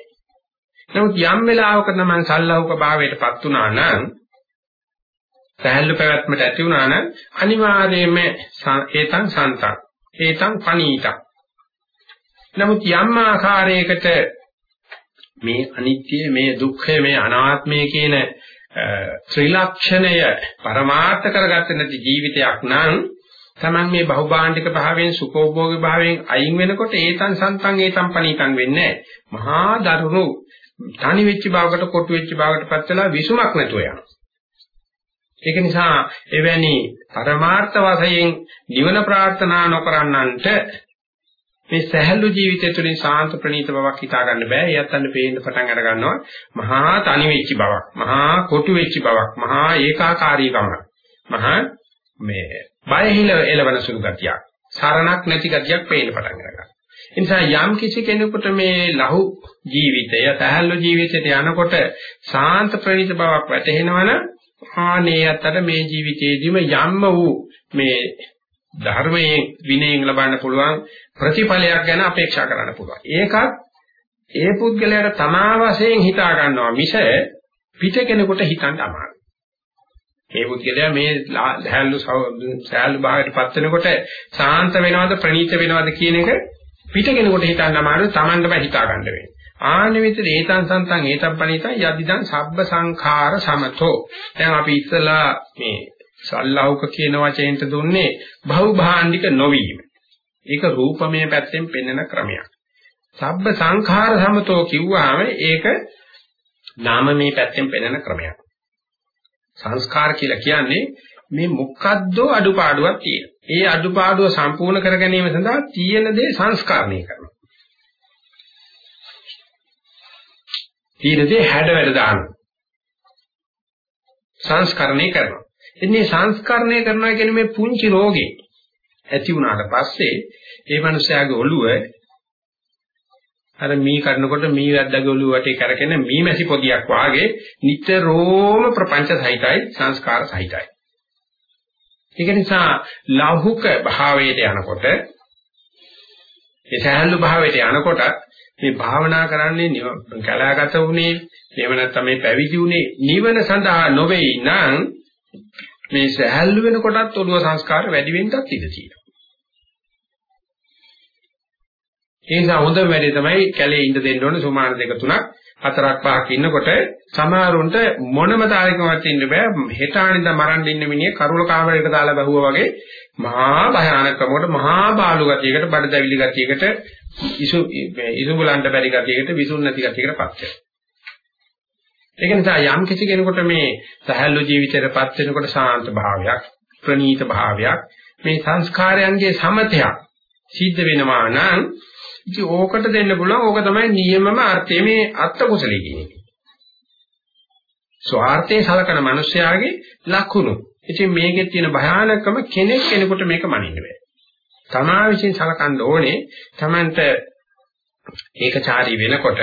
Speaker 1: නමුත් යම් වෙලාවක නම් සල්ලෞක භාවයටපත් වුණා නම් සහැල්ලු පැවැත්මට ඇති වුණා නම් අනිවාර්යයෙන්ම ඒතං සන්තං. ඒතං පනීතං. නමුත් යම් ආකාරයකට මේ අනිත්‍ය මේ දුක්ඛය මේ අනාත්මය කියන ත්‍රිලක්ෂණය පරමාර්ථ කරගත්තේ නැති ජීවිතයක් නම් Taman මේ බහුභාණ්ඩික භාවයෙන් සුඛෝභෝගී භාවයෙන් අයින් වෙනකොට ඒතන් සන්තන් ඒතන් පණීතන් වෙන්නේ මහා දරුණු තනි වෙච්ච භාවකට කොටු වෙච්ච භාවකට පත් වෙලා විසුමක් නැතුව යනවා. ඒක නිසා එවැනි පරමාර්ථ වශයෙන් නිවන ප්‍රාර්ථනා නොකරන්නන්ට මේ සහැල්ලු ජීවිතය තුළින් සාන්ත ප්‍රණීත බවක් හිතා ගන්න බෑ. ඒ යත්තන්න පේන්න පටන් අර ගන්නවා. මහා තනි වෙච්ච බවක්, මහා කොටු වෙච්ච බවක්, මහා ඒකාකාරීකමක්. මහා මේ බයහිල එලවන සුළු ගතියක්. සරණක් නැති ගතියක් පේන්න පටන් ගන්නවා. ඒ නිසා යම් කිසි කෙනෙකුට මේ ලහු ජීවිතය, සහැල්ලු ජීවිතයට යනකොට සාන්ත ප්‍රණීත බවක් වැටහෙනවනම් ආනේ අතට මේ ජීවිතයේදීම යම්ම වූ මේ ධර්මයෙන් විනයෙන් ලබන්න පුළුවන් ප්‍රතිඵලයක් ගැන අපේක්ෂා කරන්න පුළුවන්. ඒකත් ඒ පුද්ගලයාට තමා වශයෙන් හිතා ගන්නවා මිස පිට කෙනෙකුට හිතන්න අමාරුයි. මේ පුද්ගලයා මේ සෑහළු සෑහළු භාවයටපත් වෙනකොට සාන්ත වෙනවද ප්‍රණීත වෙනවද කියන එක පිට කෙනෙකුට හිතන්න අමාරුයි Tamanටම හිතා ගන්න වෙන්නේ. ආනෙවිත ඒතං සන්තං ඒතං පණිතං යදිදං සබ්බ සංඛාර සමතෝ. දැන් අපි ඉස්සලා මේ සල්ලාහුක කියන වචෙන්ට දුන්නේ බහුභාණ්ඩික නොවීම. ඒක රූපමය පැත්තෙන් පෙන්වන ක්‍රමයක්. සබ්බ සංඛාර සමතෝ කිව්වහම ඒක නාමමය පැත්තෙන් පෙන්වන ක්‍රමයක්. සංස්කාර කියලා කියන්නේ මේ මොකද්දෝ අඩුපාඩුවක් තියෙන. ඒ අඩුපාඩුව සම්පූර්ණ කර ගැනීම සඳහා තියෙන දේ සංස්කරණය කරනවා. තියෙන දේ හැඩ වැඩ දානවා. සංස්කරණය කරනවා. ඉන්නේ සංස්කරණය කරනවා කියන්නේ මේ පුංචි රෝගේ ඇති වුණාට පස්සේ ඒ මනුස්සයාගේ ඔළුව අර මී කරනකොට මී වැද්දාගේ ඔළුව වටේ කරගෙන මී මැසි පොදියක් වාගේ නිතරම ප්‍රපංච සහිතයි සංස්කාර සහිතයි. ඒක නිසා ලෞහුක භාවයට යනකොට ඒ සහැල්ලු භාවයට යනකොට මේ භාවනා කරන්නේ කලාගත වුණේ එහෙම නැත්නම් මේ පැවිදි වුණේ නිවන සඳහා නොවේ නම් මේ සහැල්ලු වෙනකොටත් ඔළුව සංස්කාර වැඩි වෙන්නත් ඉඩ තියෙනවා. ඒ නිසා හොඳම වැඩේ තමයි කැලේ ඉඳ දෙන්න ඕනේ සුමාන දෙක තුනක් හතරක් පහක් ඉන්නකොට සමහරුන්ට මොනම තාරිකමක් ඉන්න බෑ හෙටානින්ද මරන්න ඉන්න මිනිහ කරුල කාමරයකට දාලා බහුවා වගේ මහා භයානකමකට මහා බාලු ගතියකට බඩ දැවිලි ගතියකට ඉසු ඉසු බලන්න බැරි ගතියකට විසුන් නැති ගතියකටපත් වෙනවා ඒක නිසා යම් කිසි කෙනෙකුට මේ සහැල්ලු ජීවිතයටපත් වෙනකොට සාන්ත භාවයක් ප්‍රණීත භාවයක් මේ සංස්කාරයන්ගේ සමතයක් සිද්ධ වෙනවා නම් ඉතින් ඕකට දෙන්න පුළුවන් ඕක තමයි නියමම අර්ථය මේ අත්ත කුසලයේ කියන එක. ස්වార్థේ සලකන මිනිස්යාගේ ලක්ෂණ. ඉතින් මේකේ තියෙන භයානකම කෙනෙක් කෙනෙකුට මේක මනින්න බෑ. තමා විසින් සලකන්න ඕනේ තමන්ට ඒකචාරී වෙනකොට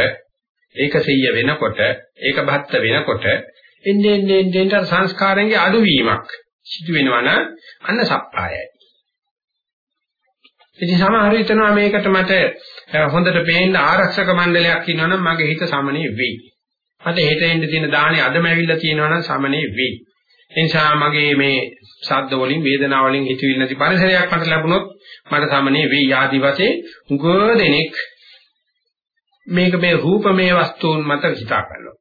Speaker 1: ඒකසෙය්‍ය වෙනකොට ඒක බහත්ත වෙනකොට එන්නේ එන්නේ එන්නේ සංස්කාරයන්ගේ අඩුවීමක් සිදු වෙනවා නම් අන්න සප්පායයි. ඉතින් සමහර හිතනවා මේකට මට හොඳට පේන්න ආරක්ෂක මණ්ඩලයක් ඉන්නවනම් මගේ හිත සමනේ වෙයි. මට හෙට එන්න තියෙන දාහනේ අදම ඇවිල්ලා තියෙනවනම් සමනේ වෙයි. ඒ නිසා මගේ මේ ශබ්ද වලින් වේදනා වලින් හිතවිලි නැති පරිසරයක් මට ලැබුණොත් මට සමනේ වෙයි ආදි වශයෙන් උගෝ දෙනෙක් මේක මේ රූපමය වස්තුන් මත හිතා ගන්නවා.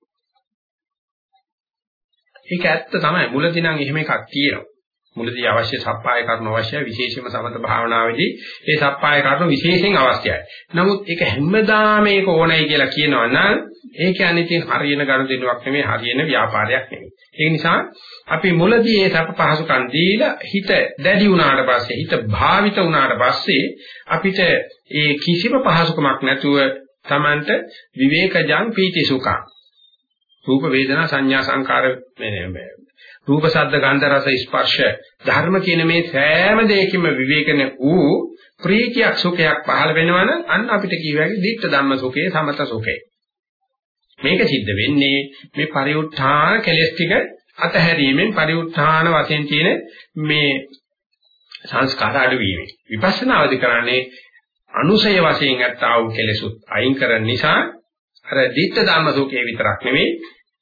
Speaker 1: ඒක ඇත්ත තමයි මුලදී නම් එහෙම එකක් තියෙනවා. මුලදී අවශ්‍ය සප්පාය කරුණු අවශ්‍යයි විශේෂයෙන්ම සමත භාවනාවේදී ඒ සප්පාය කරුණු විශේෂයෙන් අවශ්‍යයි. නමුත් ඒක හැමදාම ඒක ඕනයි කියලා කියනවා නම් ඒ කියන්නේ ඉතින් හරියන ගනුදෙනුවක් නෙමෙයි හරියන ව්‍යාපාරයක් නෙමෙයි. ඒ නිසා අපි මුලදී ඒ සප පහසුකම් දීලා හිත දැඩි වුණාට පස්සේ හිත භාවිත වුණාට පස්සේ අපිට ඒ කිසිම පහසුකමක් නැතුව Tamanට විවේකජං පීති සුඛං රූප වේදනා සංඥා සංකාර රූප ශබ්ද ගන්ධ රස ස්පර්ශ ධර්ම කියන මේ සෑම දෙයකින්ම විවේකන වූ ප්‍රීතියක් සුඛයක් පහළ වෙනවනම් අන්න අපිට කියවැගේ දිට්ඨ ධම්ම සුඛේ සමත සුඛේ මේක සිද්ධ වෙන්නේ මේ පරිඋත්ථාන කෙලස් ටික අතහැරීමෙන් පරිඋත්ථාන වශයෙන් තියෙන මේ සංස්කාර අඩු වීමයි. විපස්සනාවදී කරන්නේ අනුසය වශයෙන් ඇත්තා වූ කෙලෙසුත් අයින් කරන නිසා අර ditta ධම්ම සෝකේ විතරක් නෙවෙයි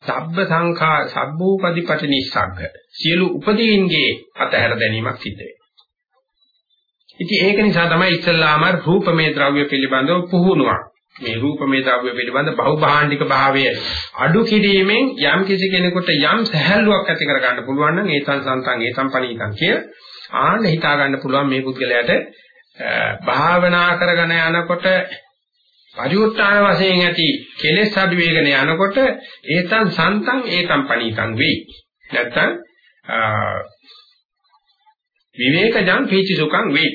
Speaker 1: සබ්බ සංඛා සබ්බෝපදීපටි නිස්සග්ග සියලු උපදීන්ගේ අතහැර දැමීමක් සිද්ධ වෙනවා. ඉතින් ඒක නිසා තමයි ඉස්සල්ලාම රූපමේ ද්‍රව්‍ය පිළිබඳව පුහුණුවක්. මේ රූපමේ ද්‍රව්‍ය පිළිබඳ බහුභාණ්ඩික භාවය අඩු කිරීමෙන් යම් කිසි කෙනෙකුට යම් සැහැල්ලුවක් ඇති කර ගන්න පුළුවන් නම් ඒතන් සන්තන් ඒතන් පණීතන් කිය ආන්න හිතා ගන්න පුළුවන් මේ පුද්ගලයාට භාවනා කරගෙන යනකොට පරිඋත්තාන වශයෙන් ඇති කෙලෙස් අඩු වේගන යනකොට ඒතන් සන්තන් ඒතන් පණීතන් වෙයි. නැත්තම් විවේකජං පීචි සුඛං වෙයි.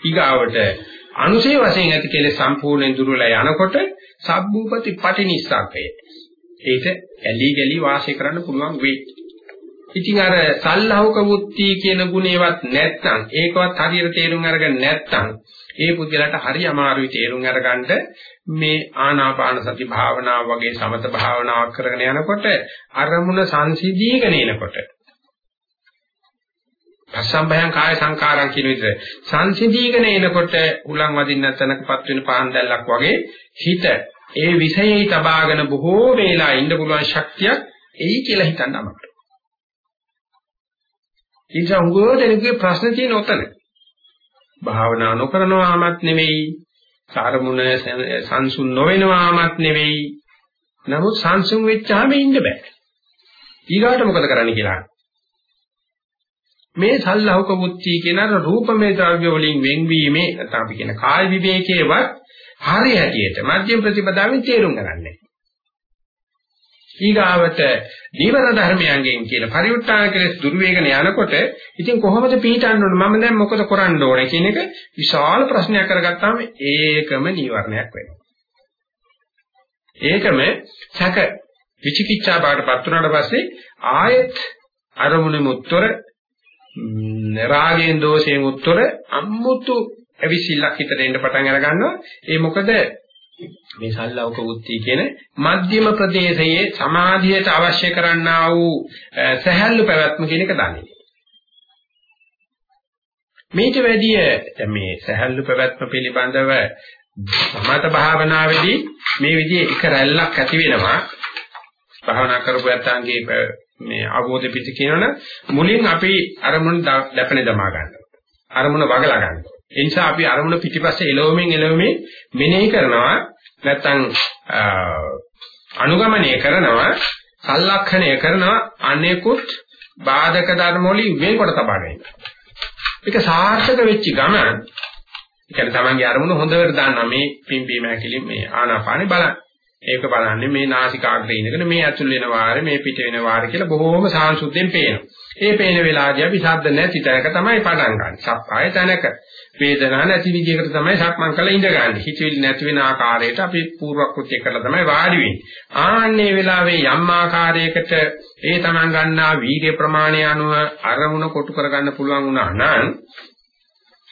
Speaker 1: ඊගාවට අනුසේ වශයෙන් ඇති කෙලෙස් සම්පූර්ණයෙන් දුර්වලයි යනකොට සබ්බූපති පටිනිස්සක්කය. ඒක ඇලි ගලි වාසය කරන්න පුළුවන් වෙයි. ඉතින් අර සල්ලහුක වුත්ති කියන ගුණේවත් නැත්නම් ඒකවත් හරියට තේරුම් අරගෙන නැත්නම් ඒ පුද්ගලයාට හරි අමාරුයි තේරුම් අරගන්න මේ ආනාපාන සති භාවනාව වගේ සමත භාවනාවක් කරගෙන යනකොට අරමුණ සංසිඳීගෙන එනකොට පස්සම්බයං කාය සංකාරං කියන විදිහට සංසිඳීගෙන එනකොට උලන් වදින්න තැනකපත් වෙන පහන් දැල්ලක් වගේ හිත ඒ විෂයෙහි තබාගෙන බොහෝ වේලා ඉන්න පුළුවන් ශක්තියක් එයි කියලා හිතන්න අමාරුයි. ඉතින් උගෝ දෙනෙකුගේ ප්‍රශ්න තියෙන උතන. භාවනා නොකරනවාමත් නෙවෙයි, සාරමුණ සංසුන් නොවෙනවාමත් නෙවෙයි. නමුත් සංසුන් වෙච්චාම ඉන්න බෑ. ඊගාට මොකද කරන්න කියලා. මේ සල්ලහක බුද්ධි කියන රූපමේ ද්‍රව්‍ය වලින් වෙන්වීමේ නැත්නම් අපි කියන කාය විවේකයේවත් හරිය හැටියට මධ්‍යම ප්‍රතිපදාවෙන් තේරුම් ගන්නෑ. ඊගාවට දීවන ධර්මයන්ගෙන් කියන පරිඋත් ทาน කෙලෙස් දුර්වේගන යනකොට ඉතින් කොහොමද පිළිටන්න ඕන මම දැන් මොකද කරන්න ඕනේ කියන එක විශාල ප්‍රශ්නයක් කරගත්තාම ඒකම නීවරණයක් වෙනවා. ඒකම සැක විචිකිච්ඡා බාටපත් වුණාට පස්සේ ආයෙත් අරමුණෙම උත්තර රාගයෙන් දෝෂයෙන් උත්තර අම්මුතු අවිසිල්ලක් හිතට එන්න පටන් අර ගන්නවා. ඒ මොකද මේ සල්ලවක වුත්ති කියන මධ්‍යම ප්‍රදේශයේ සමාධියට අවශ්‍ය කරන්නා වූ සහැල්ලු පැවැත්ම කියන එක දන්නේ. මේට වැඩිය දැන් මේ සහැල්ලු පැවැත්ම පිළිබඳව සමත භාවනාවේදී මේ විදිහේ එක රැල්ලක් ඇති වෙනවා. භාවනා කරපු යත්තාන්ගේ මේ අවබෝධ පිට කියනවනේ මුලින් අපි අරමුණ දැපෙන දමා ගන්නවා. අරමුණ වගලා ගන්නවා. ඒ නිසා අපි අරමුණ පිටිපස්සේ එළවෙමින් එළවෙමින් මෙනෙහි කරනවා නැත්නම් අනුගමනය කරනවා සලක්ෂණය කරනවා අනේකුත් බාධක ධර්ම වලින් වෙන්කොට තබා ගැනීම. ඒක සාර්ථක වෙච්ච ගමන් ඒ කියන්නේ තමන්ගේ අරමුණ හොඳට දන්නා මේ පිම්බීම හැකිලින් මේ ආනාපානෙ බලන්න. ඒක බලන්නේ මේ නාසිකාග්‍රේ ඉඳගෙන මේ ඇතුල් වෙන වාරේ මේ පිට වෙන වාරේ කියලා බොහොම සාංශුද්ධයෙන් පේනවා. ඒ පේන වෙලාවදී අපි ශබ්ද නැති තැනක තමයි පටන් ගන්න. සප්පාය තැනක වේදනා නැති විදිහකට තමයි සක්මන් කළ ඉඳගන්නේ. හිතවිලි නැති වෙන ආකාරයට අපි පූර්ව කෘත්‍ය කරලා තමයි වාඩි වෙන්නේ. ආන්නේ වෙලාවේ යම් ආකාරයකට ඒ තමන් ගන්නා වීර්ය ප්‍රමාණය අනුව අරමුණ කොටු කරගන්න පුළුවන් වුණා නම්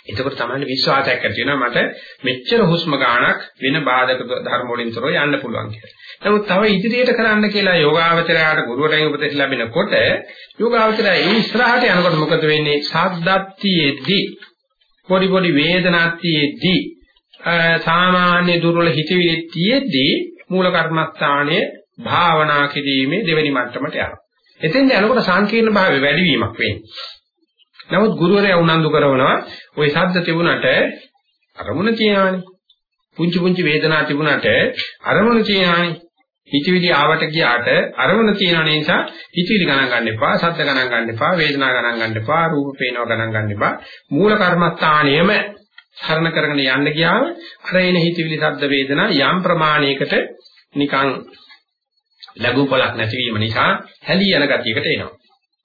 Speaker 1: එතකොට තමයි විශ්වාසයක් ඇති වෙනවා මට මෙච්චර හුස්ම ගන්නක් වෙන බාධක ධර්ම වලින් තොරව යන්න පුළුවන් කියලා. නමුත් තව ඉදිරියට කරන්න කියලා යෝගාවචරයාට ගුරුවරයන් උපදෙස් ලැබෙනකොට යෝගාවචරය ඒ ඉස්සරහට යනකොට මොකද වෙන්නේ? සද්දත්තියේදී පොඩි පොඩි වේදනාත්තියේදී සාමාන්‍ය දුර්වල හිතවිලි තියේදී මූල කර්මස්ථානයේ භාවනා කිරීමේ දෙවෙනි මට්ටමට යනවා. එතෙන්ද යනකොට සංකීර්ණ භාවය වැඩි වීමක් වෙන්නේ. නමුත් ගුරුවරයා උනන්දු කරනවා ওই ශබ්ද තිබුණට අරමුණ තියනවානේ. පුංචි පුංචි වේදනා තිබුණට අරමුණ තියනවානේ. හිතවිලි ආවට ගියාට අරමුණ තියන නිසා හිතවිලි ගණන් ගන්න එපා, ශබ්ද ගණන් ගන්න එපා, වේදනා ගණන් ගන්න එපා, රූප පේනවා ගණන් ගන්න එපා. මූල කර්මස්ථානියම සරණ කරගෙන යන්න ගියාම අර එන හිතවිලි ශබ්ද වේදනා යම් ප්‍රමාණයකට නිකන් ලඝුපලක් නැතිවීම නිසා හැලී යන ගතියකට එනවා.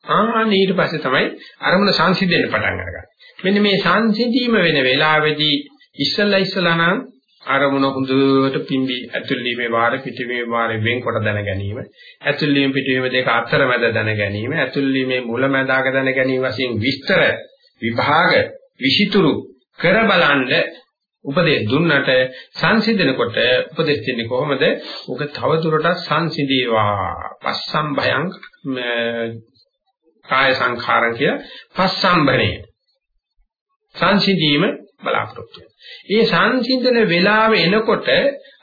Speaker 1: ආන්න ඊට පස්සේ තමයි අරමුණ සංසිඳෙන්න පටන් අරගන්නේ. මෙන්න මේ සංසිඳීම වෙන වෙලාවේදී ඉස්සල්ලා ඉස්සලා නම් අරමුණ හොඳට පිම්බි ඇතුළීමේ වාර පිටීමේ වාර වෙන්කොට දැන ගැනීම ඇතුළීම පිටීම දෙක අතරමැද දැන ගැනීම ඇතුළීමේ මුලැමැදාක දැන ගැනීම වශයෙන් විස්තර විභාග විෂිතුරු කර බලන්න උපදෙස් දුන්නට සංසිඳනකොට උපදෙස් දෙන්නේ කොහොමද? ඔක තව දුරටත් සංසිඳේවා. පස්සම් භයං කාය සංඛාරං කිය පස්සම්බනේ සංසිඳීම බලාපොරොත්තු ඒ සංසිඳන වේලාව එනකොට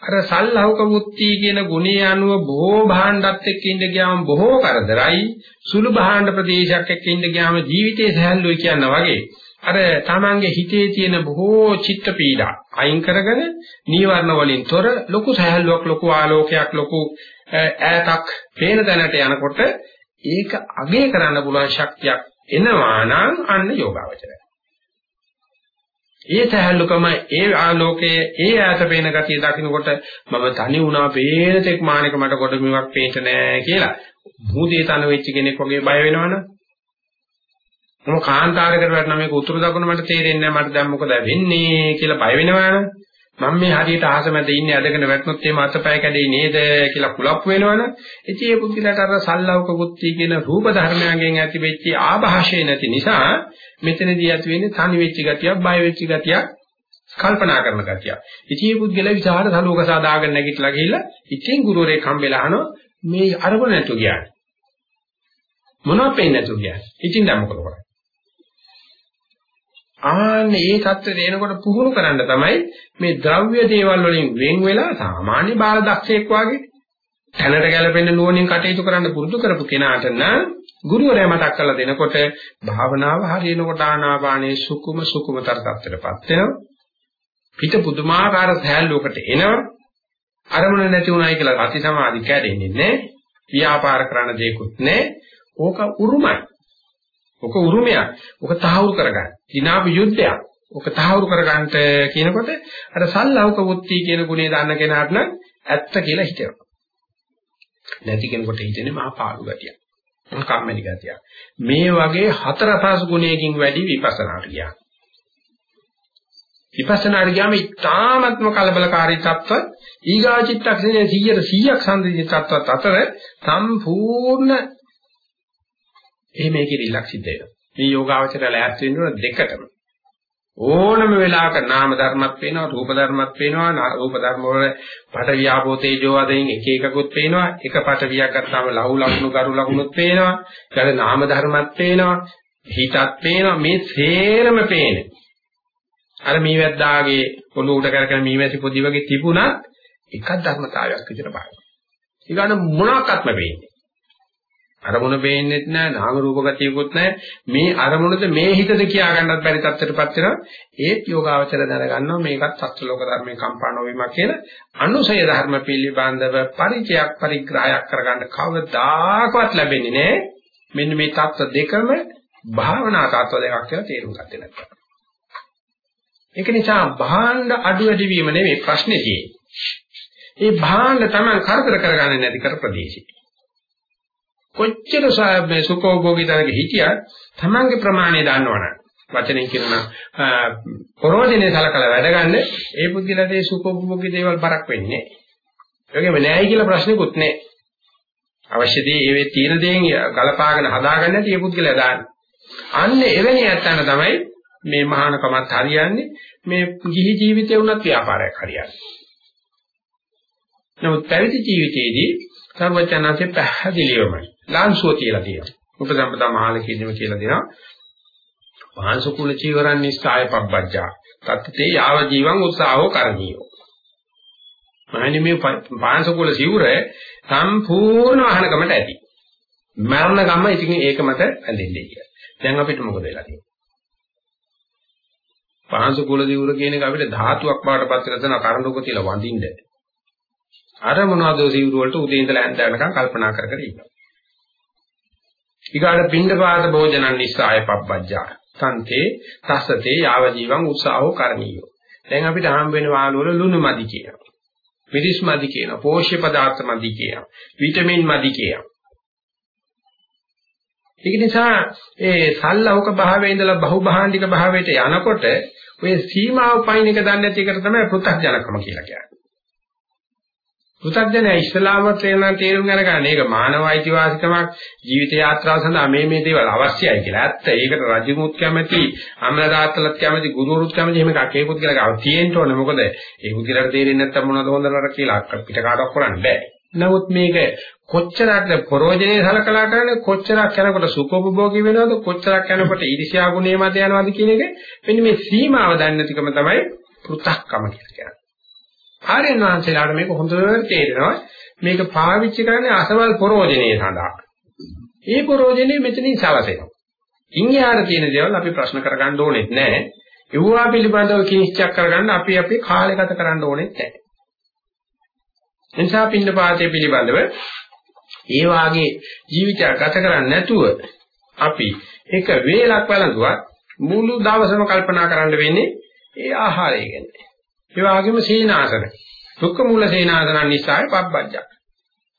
Speaker 1: අර සල්ලහක මුත්‍ති කියන ගුණය අනුව බොහෝ භාණ්ඩත් එක්ක ඉඳ ගියාම බොහෝ කරදරයි සුළු භාණ්ඩ ප්‍රදේශයක් එක්ක ඉඳ ගියාම ජීවිතේ සැහැල්ලුයි කියන වගේ අර තමන්ගේ හිතේ තියෙන බොහෝ චිත්ත පීඩා අයින් කරගෙන නීවරණ වලින් තොර ලොකු සහැල්ලුවක් ලොකු ආලෝකයක් ලොකු ඈතක් පේන තැනට යනකොට ඒක අගේ කරන්න පුළුවන් ශක්තියක් එනවා නම් අන්න යෝගාවචරය. ඒ සහැල්ලුකම ඒ ආලෝකයේ ඒ ඈත පේන ගතිය දකින්නකොට මම තනි වුණා පේන තෙක් මානක මට කොට මෙවක් පේන්න නෑ කියලා. භූතේ තන වෙච්ච කෙනෙක් වගේ බය වෙනවනේ? මම කාන්තාරයකට වැටෙනා මේක උතුරු දකුණ මට තේරෙන්නේ නැහැ මට දැන් මොකද වෙන්නේ කියලා බය වෙනවනේ? මම මේ හරියට අහස මැද ඉන්නේ ඇදගෙන වැටුනොත් එහෙම අතපය කැඩෙයි නේද කියලා කුලප් වෙනවනේ. ඉතින් මේ පුද්ගලයාට අර සල්ලවක බුද්ධි කියන රූප ධර්මයන්ගෙන් ඇති වෙච්ච ආభాෂය නැති නිසා මෙතනදී ඇති වෙන්නේ තනි වෙච්ච ගතියක් බය වෙච්ච ගතියක් කල්පනා කරන ගතියක්. ඉතින් මේ පුද්ගලයා විචාර සලෝක සාදාගෙන නැගිටලා ගිහිල්ලා ඉතින් ගුරුවරයෙක් හම්බෙලා අහනවා මේ අරමුණ නැතු කියන්නේ මොනවද පෙන්නේ නැතු කියන්නේ ඉතින් දැන් මොකද කරන්නේ? ආන්නේ ඒ தත්ත්වයට එනකොට පුහුණු කරන්න තමයි මේ ද්‍රව්‍ය දේවල් වලින් වෙන් වෙලා සාමාන්‍ය බාල දක්ෂයෙක් වගේ තැනට ගැලපෙන්න නුවණින් කටයුතු කරන්න පුරුදු කරපු කෙනාට නම් ගුරුවරයා මතක් කරලා දෙනකොට භාවනාව හරියනකොට ආනාපානේ සුකුම සුකුමතර තත්ත්වයටපත් වෙනවා. පිට පුදුමාකාර සෑහලුවකට එනවා. අරමුණ නැති උනායි කියලා අති සමාධි කැඩෙන්නේ නැහැ. ව්‍යාපාර කරන්න දෙයක්වත් නැහැ. ඕක උරුමයි. ඔක උරුමයක්. ඔක තහවුරු කරගන්න. දිනාපු යුද්ධයක්. ඔක තහවුරු කරගන්නට කියනකොට අර සල්ලෞක වුත්ති කියන ගුණය දන්න කෙනාට නම් ඇත්ත කියලා හිතෙනවා. නැති කෙනෙකුට හිතෙන්නේ මහා පාළු ගතියක්. කම්මැලි ගතියක්. මේ වගේ හතර පහසු ගුණයකින් වැඩි විපස්සනාට ගියා. විපස්සනාට ගියාම ඉතාමත්ම කලබලකාරී තත්ත්ව ඊගාචිත්තක්ෂණයේ 100 100ක් සම්දිජිත තත්ත්වත් අතර සම්පූර්ණ එහෙම ඒකේ රිලක් සිද්ධ වෙනවා. මේ යෝගාවචරය ලෑස්ති වෙන්න ඕන දෙකටම. ඕනම වෙලාවක නාම ධර්මත් පේනවා, රූප ධර්මත් පේනවා, රූප ධර්ම වල පට වියාපෝ තේජෝ වදින් එක එකකුත් පේනවා. එක පට වියක් ගත්තාම ලහු ලකුණු කරු ලකුණුත් පේනවා. ඊට නාම ධර්මත් පේනවා, හිතත් පේනවා. මේ සේරම පේන්නේ. අර මීවැද්දාගේ පොළොව උඩ කරගෙන මීවැසි පොඩි වගේ තිබුණත් එකක් ධර්මතාවයක් විදිහට බලන්න. ඊගාන මොනක්වත්ම වෙන්නේ. අරමුණ පේන්නෙත් නැහැ නාම රූප ගතියකුත් නැහැ මේ අරමුණද මේ හිතද කියා ගන්නත් බැරි තත්ත්වයටපත් වෙනවා. ඒත් යෝගාවචර දැනගන්නවා මේකත් සත්‍ය ලෝක ධර්මයේ කම්පා නොවීමක් කියලා. අනුසය ධර්ම පිළිබඳව පරිචයක් පරිග්‍රහයක් කරගන්න කවදාකවත් ලැබෙන්නේ නැහැ මෙන්න මේ தත්ත්ව දෙකම භාවනා தත්ත්ව දෙකක් කියලා තේරුම් ගත්තේ නැත්නම් ඒක නිසා භාණ්ඩ අඩු වැඩි වීම නෙවෙයි ප්‍රශ්නේ තියෙන්නේ. ඒ භාණ්ඩ තමයි කරදර කරගන්නේ නැති කර ප්‍රදේශේ කොච්චර මේ සුඛෝභෝගී තරක හිටියත් තමන්ගේ ප්‍රමාණය දන්නවනම් වචනෙන් කියනවා ප්‍රෝජනේ සලකලා වැඩ ගන්න ඒ පුද්ගලයාට ඒ සුඛෝභෝගී දේවල් බරක් වෙන්නේ නැහැ. ඒකෙම නෑයි කියලා ප්‍රශ්නකුත් නැහැ. අවශ්‍ය දේ ඒ වේ තියෙන දේෙන් ගලපාගෙන හදාගන්න නැති ඒ පුද්ගලයා දාන්න. අන්න එවැනි ඇත්තන තමයි මේ මහානකමත් හරියන්නේ මේ ගිහි ජීවිතේ වුණත් ව්‍යාපාරයක් හරියන්නේ. නමුත් පැවිදි ජීවිතයේදී සර්වඥාන්සේ පැහැදිලිවමයි ලාංසුව කියලා තියෙනවා. උපසම්පදා මහලකීදීම කියලා දෙනවා. පාංශකුල චීවරන් නිස්සාය පබ්බජ්ජා. තත්තේ යාව ජීවං උත්සාහෝ කරණීයෝ. මහණනි මේ පාංශකුල සිවුර සම්පූර්ණ වහනකමට ඇති. මරණ ගම ඉතින් ඒක මත ඇඳෙන්නේ කියලා. දැන් අපිට මොකද වෙලා තියෙන්නේ? පාංශකුල සිවුර කියන එක අපිට ධාතුවක් බවට පත් කරලා තන කරඬුක තියලා වඳින්න. අර මොනවද සිවුර වලට උදේ ඉඳලා හැන්ද වෙනකන් කල්පනා කර කර ඉන්නවා. ඊගාට පින්ඩපාත භෝජනං නිස්සාය පබ්බජ්ජා. තන්තේ තස්සතේ යාව ජීවං උත්සාහෝ කරණීයෝ. දැන් අපිට හම් වෙන වාල වල ලුණු මදි කියනවා. මිරිස් මදි කියනවා. පෝෂ්‍ය පදාර්ථ මදි කියනවා. විටමින් මදි කියනවා. ඒක නිසා ඒ සල්ලෞක භාවයේ ඉඳලා බහුභාණ්ඩික භාවයට යනකොට ඔය සීමාව පයින් එක දන්නේ නැති එකට තමයි පෘථග්ජනකම කියලා කියන්නේ. පෘථග්ජනය ඉස්ලාම තේරෙන තේරුම් ගන්න මේක මානව අයිතිවාසිකමක් ජීවිත යාත්‍රාව සඳහා මේ මේ දේවල් අවශ්‍යයි කියලා. ඇත්ත ඒකට රජමුත් කැමති, අමරදාත්තලත් කැමති, ගුරුවරුත් කැමති එහෙම එකක් ඒකුත් කියලා ගාව තියෙන්න ඕනේ. මොකද ඒ පුදුලට තේරෙන්නේ නැත්තම් මොනවද හොඳ නරක කියලා පිට කාටවත් කරන්න බෑ. නමුත් මේක කොච්චරක් ප්‍රෝජනේ සලකලා කරන්නේ කොච්චරක් යනකොට සුඛෝපභෝගී වෙනවද කොච්චරක් යනකොට ඊර්ෂ්‍යා ගුණේ මත යනවද කියන එක මෙන්න මේ සීමාව දන්නේ නැතිකම තමයි පෘ탁කම කියලා කියන්නේ. ආර්යයන් වහන්සේලාට මේක හොඳට තේරෙනවා මේක පාවිච්චි කරන්නේ අසවල් ප්‍රෝජනේ සඳහා. ඒ ප්‍රෝජනේ මෙතනින් සලසෙනවා. ඉන්හිහාර තියෙන දේවල් අපි ප්‍රශ්න කරගන්න ඕනෙත් නැහැ. ඒවා පිළිබඳව කිනිච්චක් කරගන්න අපි අපේ කාලය ගත කරන්න ඕනෙත් නැහැ. එනිසා පින්නපාතය පිළිබඳව ඒ වාගේ ජීවිතයක් ගත කරන්නේ නැතුව අපි එක වේලක් වළඳුවත් මුළු දවසම කල්පනා කරන්න වෙන්නේ ඒ ආහාරය ගැන. ඒ වගේම සීනාසන. දුක්ඛ මූල සීනාසන නිසායි පබ්බජ්ජක්.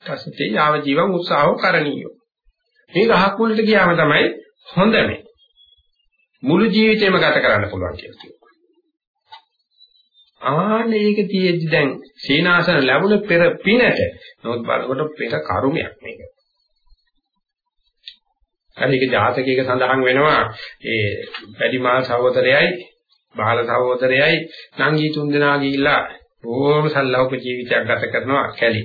Speaker 1: තස්සේ යාව ජීවං උත්සාහෝ කරණීයෝ. මේ ගහක් මුලට ගියාම තමයි හොඳ මේ. මුළු ජීවිතේම ගත කරන්න පුළුවන් කියලා කියනවා. ආන්න ඒක තියෙද්දි දැන් සීනාසන ලැබුණ පෙර පිනට නමුත් බලකොට පෙර කර්මයක් මේක. හරි ඒක ජාතකයක සඳහන් වෙනවා ඒ වැඩිමාල් සහෝදරයයි බාල සහෝදරයයි නංගී තුන්දෙනා ගිහිල්ලා බොහොම සල්ලෞක ජීවිතයක් ගත කරනවා කැලි.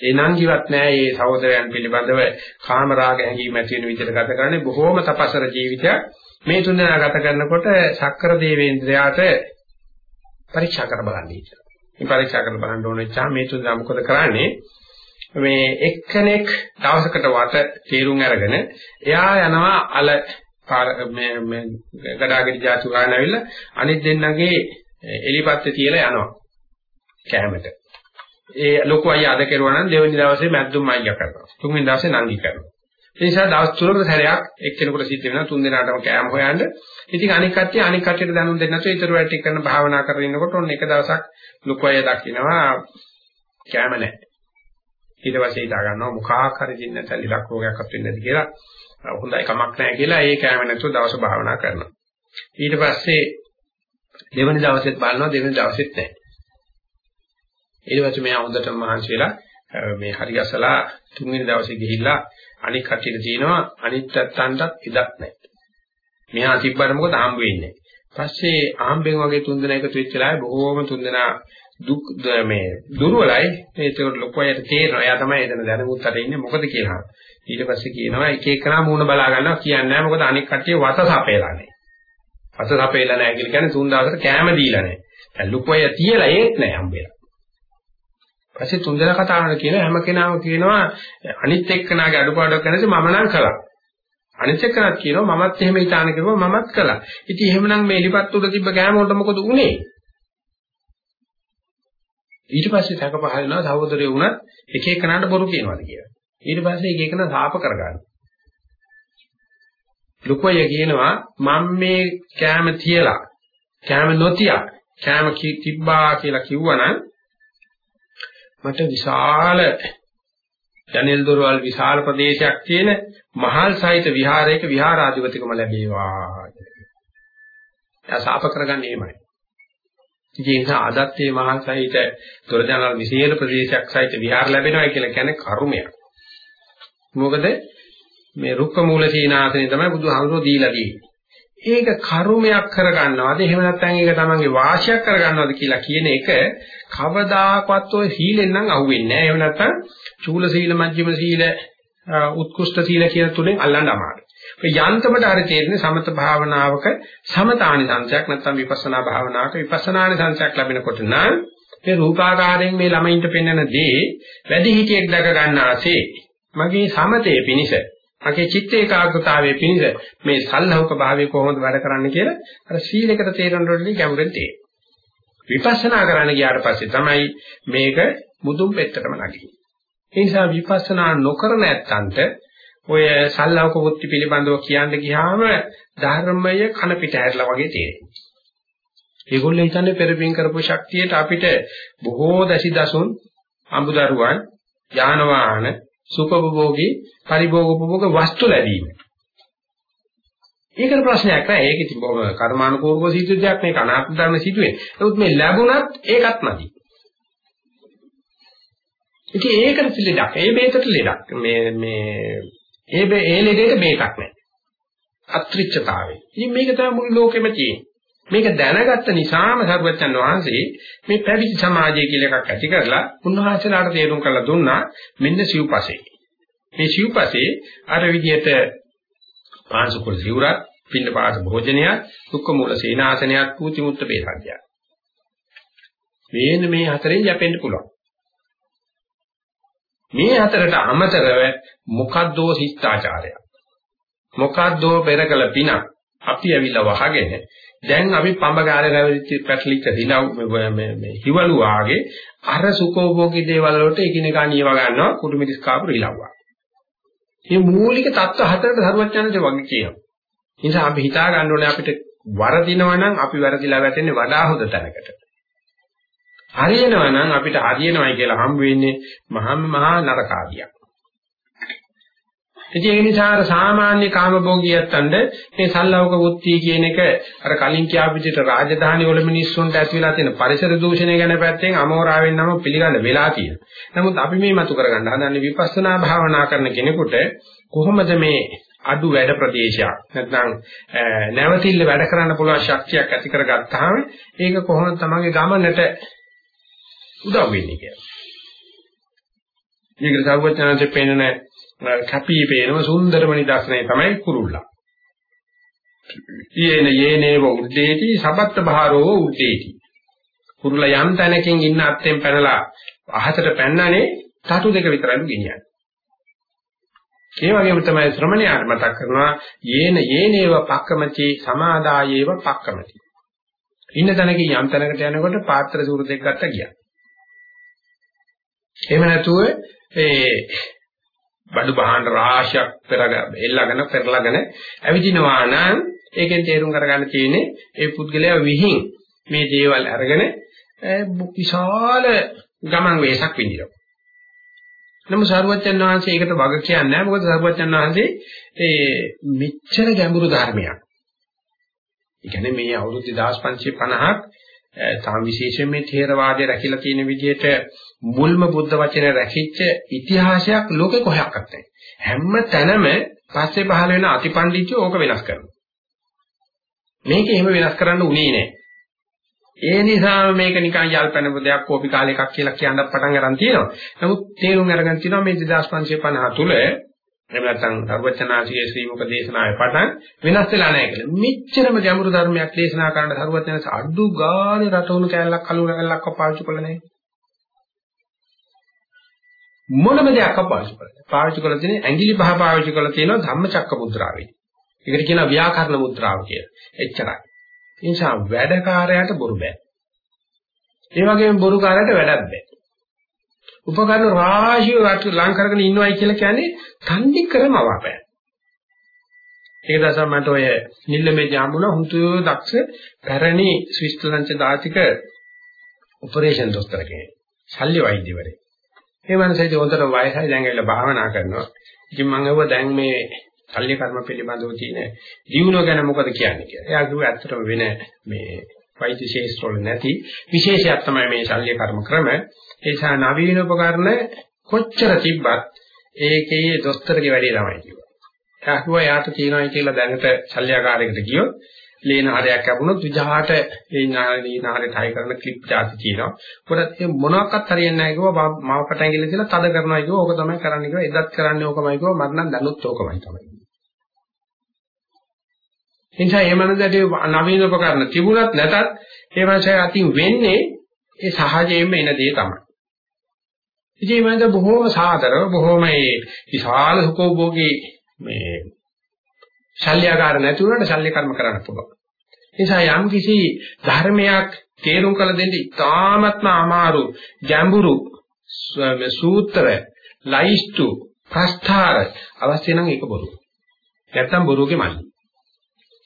Speaker 1: ඒ නංගිවත් නෑ මේ සහෝදරයන් පිළිබඳව කාම රාග හැඟීම් ඇති වෙන විදිහට ගත කරන්නේ බොහොම තපසර ජීවිතයක්. මේ තුන්දෙනා ගත කරනකොට ශක්‍ර දේවේන්ද්‍රයාට පරීක්ෂා කර බලන්න ඉච්චා. මේ පරීක්ෂා කර බලන්න ඕන ඉච්චා මේ තුන්දෙනා මොකද කරන්නේ? මේ එක්කෙනෙක් දවසකට වට තීරුම් අරගෙන එයා යනවා අල මේ මේ ගඩාගඩි જાති ගන්න ඇවිල්ලා අනිත් දෙන්නගේ එලිපත්te තියලා යනවා කැමරට. ඒ ලොකු අයියා අද කෙරුවා නම් දෙවෙනි දවසේ මැද්දුම් අයියා කරනවා. තුන්වෙනි දවසේ නංගි කරනවා. ඒ නිසා දවස් තුනකට සැරයක් එක්කෙනෙකුට සිද්ධ වෙනවා තුන් දිනකටම කෑම හොයන්න. ඉතින් අනික් කට්ටිය අනික් කට්ටියට දැනුම් දෙන්න නැතුව ඊතර වැටි කරන භාවනා කරගෙන ඉන්නකොට ඔන්න එක දවසක් ලොකු අයියා දකින්නවා කෑම නැහැ. ඊට පස්සේ හිතා ගන්නවා මුඛාක් හරි දින්න නැත්නම් ඉලක්ක රෝගයක් අත් වෙන්නේ නැති කියලා. හොඳයි කමක් නැහැ කියලා ඒ කෑම නැතුව දවස භාවනා කරනවා. ඊට පස්සේ දෙවෙනි දවසෙත් බලනවා දෙවෙනි දවසෙත් නැහැ. ඊට පස්සේ මෙයා හොඳටම මහන්සි වෙලා මේ හරි ගැසලා තුන්වෙනි දවසේ ගිහිල්ලා අනික් කටියට තියෙනවා අනිත් පැත්තන්ටත් ඉඩක් නැහැ. මෙහා තිබ්බට මොකද හම්බ වෙන්නේ. පස්සේ ආම්බෙන් වගේ තුන්දෙනා එකතු වෙච්ච ලායි බොහෝම තුන්දෙනා දුක් මේ දුර්වලයි ඒකට ලොකු අයට තේරෙනවා එයා තමයි එතන දැනුමුත් අතර ඉන්නේ මොකද කියලා. ඊට පස්සේ කියනවා එක එකනා මූණ බලා ගන්නවා කියන්නේ නැහැ මොකද අනික් කට්ටිය වත සපේලා නැහැ. වත සපේලා නැහැ කියලා කියන්නේ තුන් දවසට කෑම දීලා නැහැ. දැන් ලොකු අය තියලා ඒත් නැහැ හම්බෙලා. පස්සේ තුන්දෙනා කතා කරන කියන හැම කෙනාම කියනවා අනිත් එක්කනාගේ අඩුපාඩුවක් නැති මම නම් කළා. අනිත් එක්කනත් කියනවා මමත් එහෙම හිතාන කිව්වා මමත් කළා. ඉතින් එහෙමනම් මේ එලිපත් උඩ තිබ්බ කෑම වලට මොකද උනේ? ඊට පස්සේ සැක පහල වෙනවා සහෝදරයෝ වුණත් එක එකනට බොරු කියනවාද කියලා. ඊට පස්සේ එක එකන සාප කරගන්නවා. ලුකෝය කියනවා මම මේ කෑම තියලා කෑම නොතියා කෑම තිබ්බා කියලා කිව්වනම් මට විශාල ජනෙල් දොරවල් විශාල ප්‍රදේශයක් තියෙන මහල් සහිත විහාරයක විහාරාධිපතිකම ලැබේවා. එයා සාප කරගන්නේ එහෙමයි. ඉතින් ඒ නිසා අදත් මේ මහල් සහිත දොරජනල් විශේෂ ප්‍රදේශයක් සහිත විහාර ලැබෙනවා කියලා කියන්නේ කර්මයක්. මොකද මේ රුක්ක මූල සීනාසනේ තමයි බුදුහාමුදුරුවෝ දීලා තියෙන්නේ. ඒක කර්මයක් කරගන්නවද එහෙම නැත්නම් ඒක තමන්ගේ වාසියක් කරගන්නවද කියලා කියන එක කවදාකවත් ඔය සීලෙන් නම් අහුවෙන්නේ නැහැ. එහෙම නැත්නම් චූල සීල, මජ්ක්‍ධිම සීල, උත්කෘෂ්ඨ සීල කියන තුනෙන් අල්ලන්න අමාරුයි. ඔය යන්තමට හරි තේරෙන්නේ සමත භාවනාවක සමතානි සංසයක් නැත්නම් විපස්සනා භාවනාවක විපස්සනානි සංසයක් ලැබෙනකොට නම් මේ රූපාකාරයෙන් මේ ළමයින්ට පෙන්වන දේ වැඩි හිටියෙක් දැක ගන්නාසේ මගේ සමතේ පිනිස මගේ චිත්ත ඒකාග්‍රතාවයේ පිනිස මේ සල්ලහක භාවය කොහොමද වැඩ කරන්නේ කියලා අර සීලයකට තේරෙන රොඩලි ගැඹුරෙන් තේරෙනවා. විපස්සනා කරන්න ගියාට පස්සේ තමයි මේක මුදුන් පෙත්තටම නැගෙන්නේ. ඒ නිසා විපස්සනා නොකරන ඇත්තන්ට ඔය සල්ලහක වෘත්ති පිළිබඳව කියන්න ගියාම ධර්මය කන පිට ඇරලා වගේ තේරෙනවා. ඒගොල්ලෝ හිතන්නේ පෙරපින් කරපු ශක්තියට අපිට බොහෝ දැසි දසුන් අඹදරුවන් යාන වාහන සුඛභෝගී පරිභෝගෝපභෝග වස්තු ලැබීම. ඒකට ප්‍රශ්නයක් නෑ. ඒක ඉතින් බොහොම කර්මානුකූලව සිද්ධ දෙයක් මේක අනාත්ම ධර්ම සිදුවේ. නමුත් මේ ලැබුණත් ඒකත් නැති. ඉතින් ඒකට ලෙඩක්. ඒ බේතට ලෙඩක්. මේ මේ ඒ ඒ ලෙඩේට මේකක් නෑ. අත්‍රිච්ඡතාවය. ඉතින් මේක තමයි මුළු ලෝකෙම තියෙන්නේ. මේක දැනගත්ත නිසාම සරුවච්චන් වහන්සේ මේ පැවිදි සමාජය කියලා එකක් ඇති කරලා උන්වහන්සේලාට තේරුම් කරලා දුන්නා මෙන්න සිව්පසේ. මේ සිව්පසේ අර විදිහට පාංශුකුල සිවුරක්, පින්න පාත භෝජනයක්, දුක්ඛ මූල සේනාසනයක්, පූති මුත්ත බේසක්යක්. මේන මේ හතරෙන් යැපෙන්න පුළුවන්. මේ හතරට අමතරව මොකද්දෝ ශිෂ්ටාචාරයක්. මොකද්දෝ පෙරකල පිනක් අපි ඇවිල්ලා වහගෙන දැන් අපි පඹගාලේ රැවිච්ච පැටලිච්ච දිනව මේ මේ හිවලු වාගේ අර සුඛෝභෝගී දේවල් වලට එකිනෙකා නියව ගන්නවා කුඩු මිරිස් කාපු රිලව්වා. මේ මූලික தত্ত্ব හතරට ධර්මචන්දේ වගේ කියනවා. ඒ නිසා අපි හිතා ගන්න ඕනේ අපිට වරදිනවා නම් අපි වරදිලා වැටෙන්නේ වඩා හොඳ තැනකට. හරියනවා නම් අපිට හරියනවායි කියලා හම් වෙන්නේ මහා මහා නරකාදියක්. ඉතින් ඒ නිසා අර සාමාන්‍ය කාමභෝගියත්තන්ට මේ සල්ලවක වුත්ති කියන එක අර කලින් කියාපු විදිහට රාජධානි වල මිනිස්සුන්ට ඇති වෙලා තියෙන පරිසර දූෂණය ගැන පැත්තෙන් අමෝරාවෙන් නම් පිළිගන්න වෙලා තියෙනවා. නමුත් අපි මේ මතු කරගන්න හදන්නේ විපස්සනා භාවනා කරන කෙනෙකුට කොහොමද මේ අඩු වැඩ ප්‍රදේශයක් නැත්නම් නැවතිල්ල වැඩ කරන්න පුළුවන් ශක්තියක් ඇති කරගත්තාම ඒක කොහොමද තමගේ ගමනට උදව් වෙන්නේ කියලා. මේකට සර්වඥාන්සේ පෙන්නන කැපී පේනම සුන්දරම නිදර්ශනය තමයි කුරුල්ලා. යේන යේනේව උද්දේති සබත්ත බහරෝ උද්දේති. කුරුල්ලා යම් තැනකින් ඉන්න අත්යෙන් පැනලා අහසට පැන්නනේ තටු දෙක විතරයි ගෙනියන්නේ. ඒ වගේම තමයි ශ්‍රමණයාට මතක් කරනවා යේන යේනේව පක්කමචි සමාදායේව පක්කමචි. ඉන්න තැනකින් යම් තැනකට යනකොට පාත්‍ර සූර දෙක ගත්ත ගියා. එහෙම නැතුව ඒ බඩු බහාන රාශියක් පෙරගෙන එල්ලගෙන පෙරලාගෙන ඇවිදිනවා නම් ඒකෙන් තේරුම් කරගන්න තියෙන්නේ ඒ පුද්ගලයා විහිං මේ දේවල් අරගෙන විශාල ගමන් වේසක් විඳිනවා. නමුත් සරුවච්චන් වහන්සේ ඒකට වග කියන්නේ නැහැ. මොකද සරුවච්චන් වහන්සේ ඒ මෙච්චර ගැඹුරු ධර්මයක්. ඒ කියන්නේ මේ අවුරුදු 2550ක් තාම විශේෂයෙන් මේ ථේරවාදය රැකිලා තියෙන විදිහට මුල්ම බුද්ධ වචනේ රැකිච්ච ඉතිහාසයක් ලෝකේ කොහොක්වත් නැහැ. හැම තැනම පස්සේ පහළ වෙන අතිපණ්ඩිතයෝ ඕක වෙනස් කරනවා. මේක එහෙම වෙනස් කරන්න උනේ නැහැ. ඒ නිසා මේක නිකන් යල්පැනපු දෙයක් කෝපි කාලේ එකක් කියලා කියන්නත් පටන් ගන්න තියෙනවා. නමුත් තේරුම් අරගෙන තියෙනවා මේ 2550 තුල එහෙම නැත්නම් සර්වචනාසියේ ශ්‍රී මුක දේශනාවේ පටන් වෙනස් වෙලා නැහැ කියලා. මෙච්චරම ගැඹුරු ධර්මයක් දේශනා කරන්න සර්වචනස අඩු ගානේ රටවුණු කැලලක් කලුණ කැලලක් පාවිච්චි කළා නැහැ. මොනම දෙයක් පාවිච්චි කරලා. පාවිච්චි කරලා තියෙන්නේ ඇඟිලි පහ පාවිච්චි කරලා තියෙනවා ධම්මචක්ක මුද්‍රාවේ. ඒකට කියනවා ව්‍යාකරණ මුද්‍රාව කියලා. එච්චරයි. ඒ නිසා වැඩකාරයාට බොරු බෑ. ඒ වගේම බොරුකාරයාට වැඩක් බෑ. උපකරණ රාශිය ලං කරගෙන ඉන්නවයි කියලා කියන්නේ තන්දි කරම අවාපෑ. ඒක දැසම මට ඔය නිල්ලමේ ජාමුණ හුතු දක්ෂ පැරණි ස්විස්තරලන්ත දාතික ඔපරේෂන් දොස්තර කෙනෙක්. ශල්‍ය වෛද්‍යවරයෙක්. ඒ මනසයි හොඳට වයසයි දැන් ඇවිල්ලා භාවනා කරනවා. ඉතින් මම අහුවා දැන් මේ ශල්‍ය කර්ම පිළිබඳව තියෙන ජීවණය ගැන මොකද කියන්නේ කියලා. එයා කිව්වා ඇත්තටම වෙන මේ වෛද්‍ය ශාස්ත්‍රවල නැති විශේෂයක් තමයි මේ ශල්‍ය කර්ම ක්‍රම. ඒ නිසා නවීන උපකරණ කොච්චර තිබ්බත් ඒකේ දොස්තරගේ වැඩේ තමයි කිව්වා. එයා කිව්වා යාට තියනවායි කියලා දැනට ශල්‍යකාරයකට ගියොත් ලේන හරයක් ලැබුණොත් විජහාට ඒ නාලී නාලේ තයි කරන ක්ලිප් જાති කියනවා. පොරත් ඒ මොනවාක්වත් හරියන්නේ නැහැ කිව්වා මාව පටන් ගිහලා තද කරනවා කිව්වා ඕක තමයි කරන්න කිව්වා එදත් කරන්නේ ඕකමයි කිව්වා මට නම් දැනුත් ඕකමයි තමයි. එනිසා මේ මනසට නවීන උපකරණ තිබුණත් නැතත් ඒ මනසට අතින් වෙන්නේ ඒ සහජයෙන්ම එන දේ තමයි. ඉතින් මේ මනස බොහෝම සාදරව බොහෝම ඒ විශාල සුඛෝභෝගී මේ ශල්‍යකාර නැති වුණාට ශල්‍ය කර්ම කරන්න පුළුවන්. නිසා යම් කිසි ධර්මයක් තේරුම් කළ දෙන්න ඉතාමත්ම අමාරු ගැඹුරු සූත්‍ර ලයිස්තු ප්‍රස්ථාර අවශ්‍ය නම් ඒක බොරුව. නැත්තම් බොරුවගේ මල්ලි.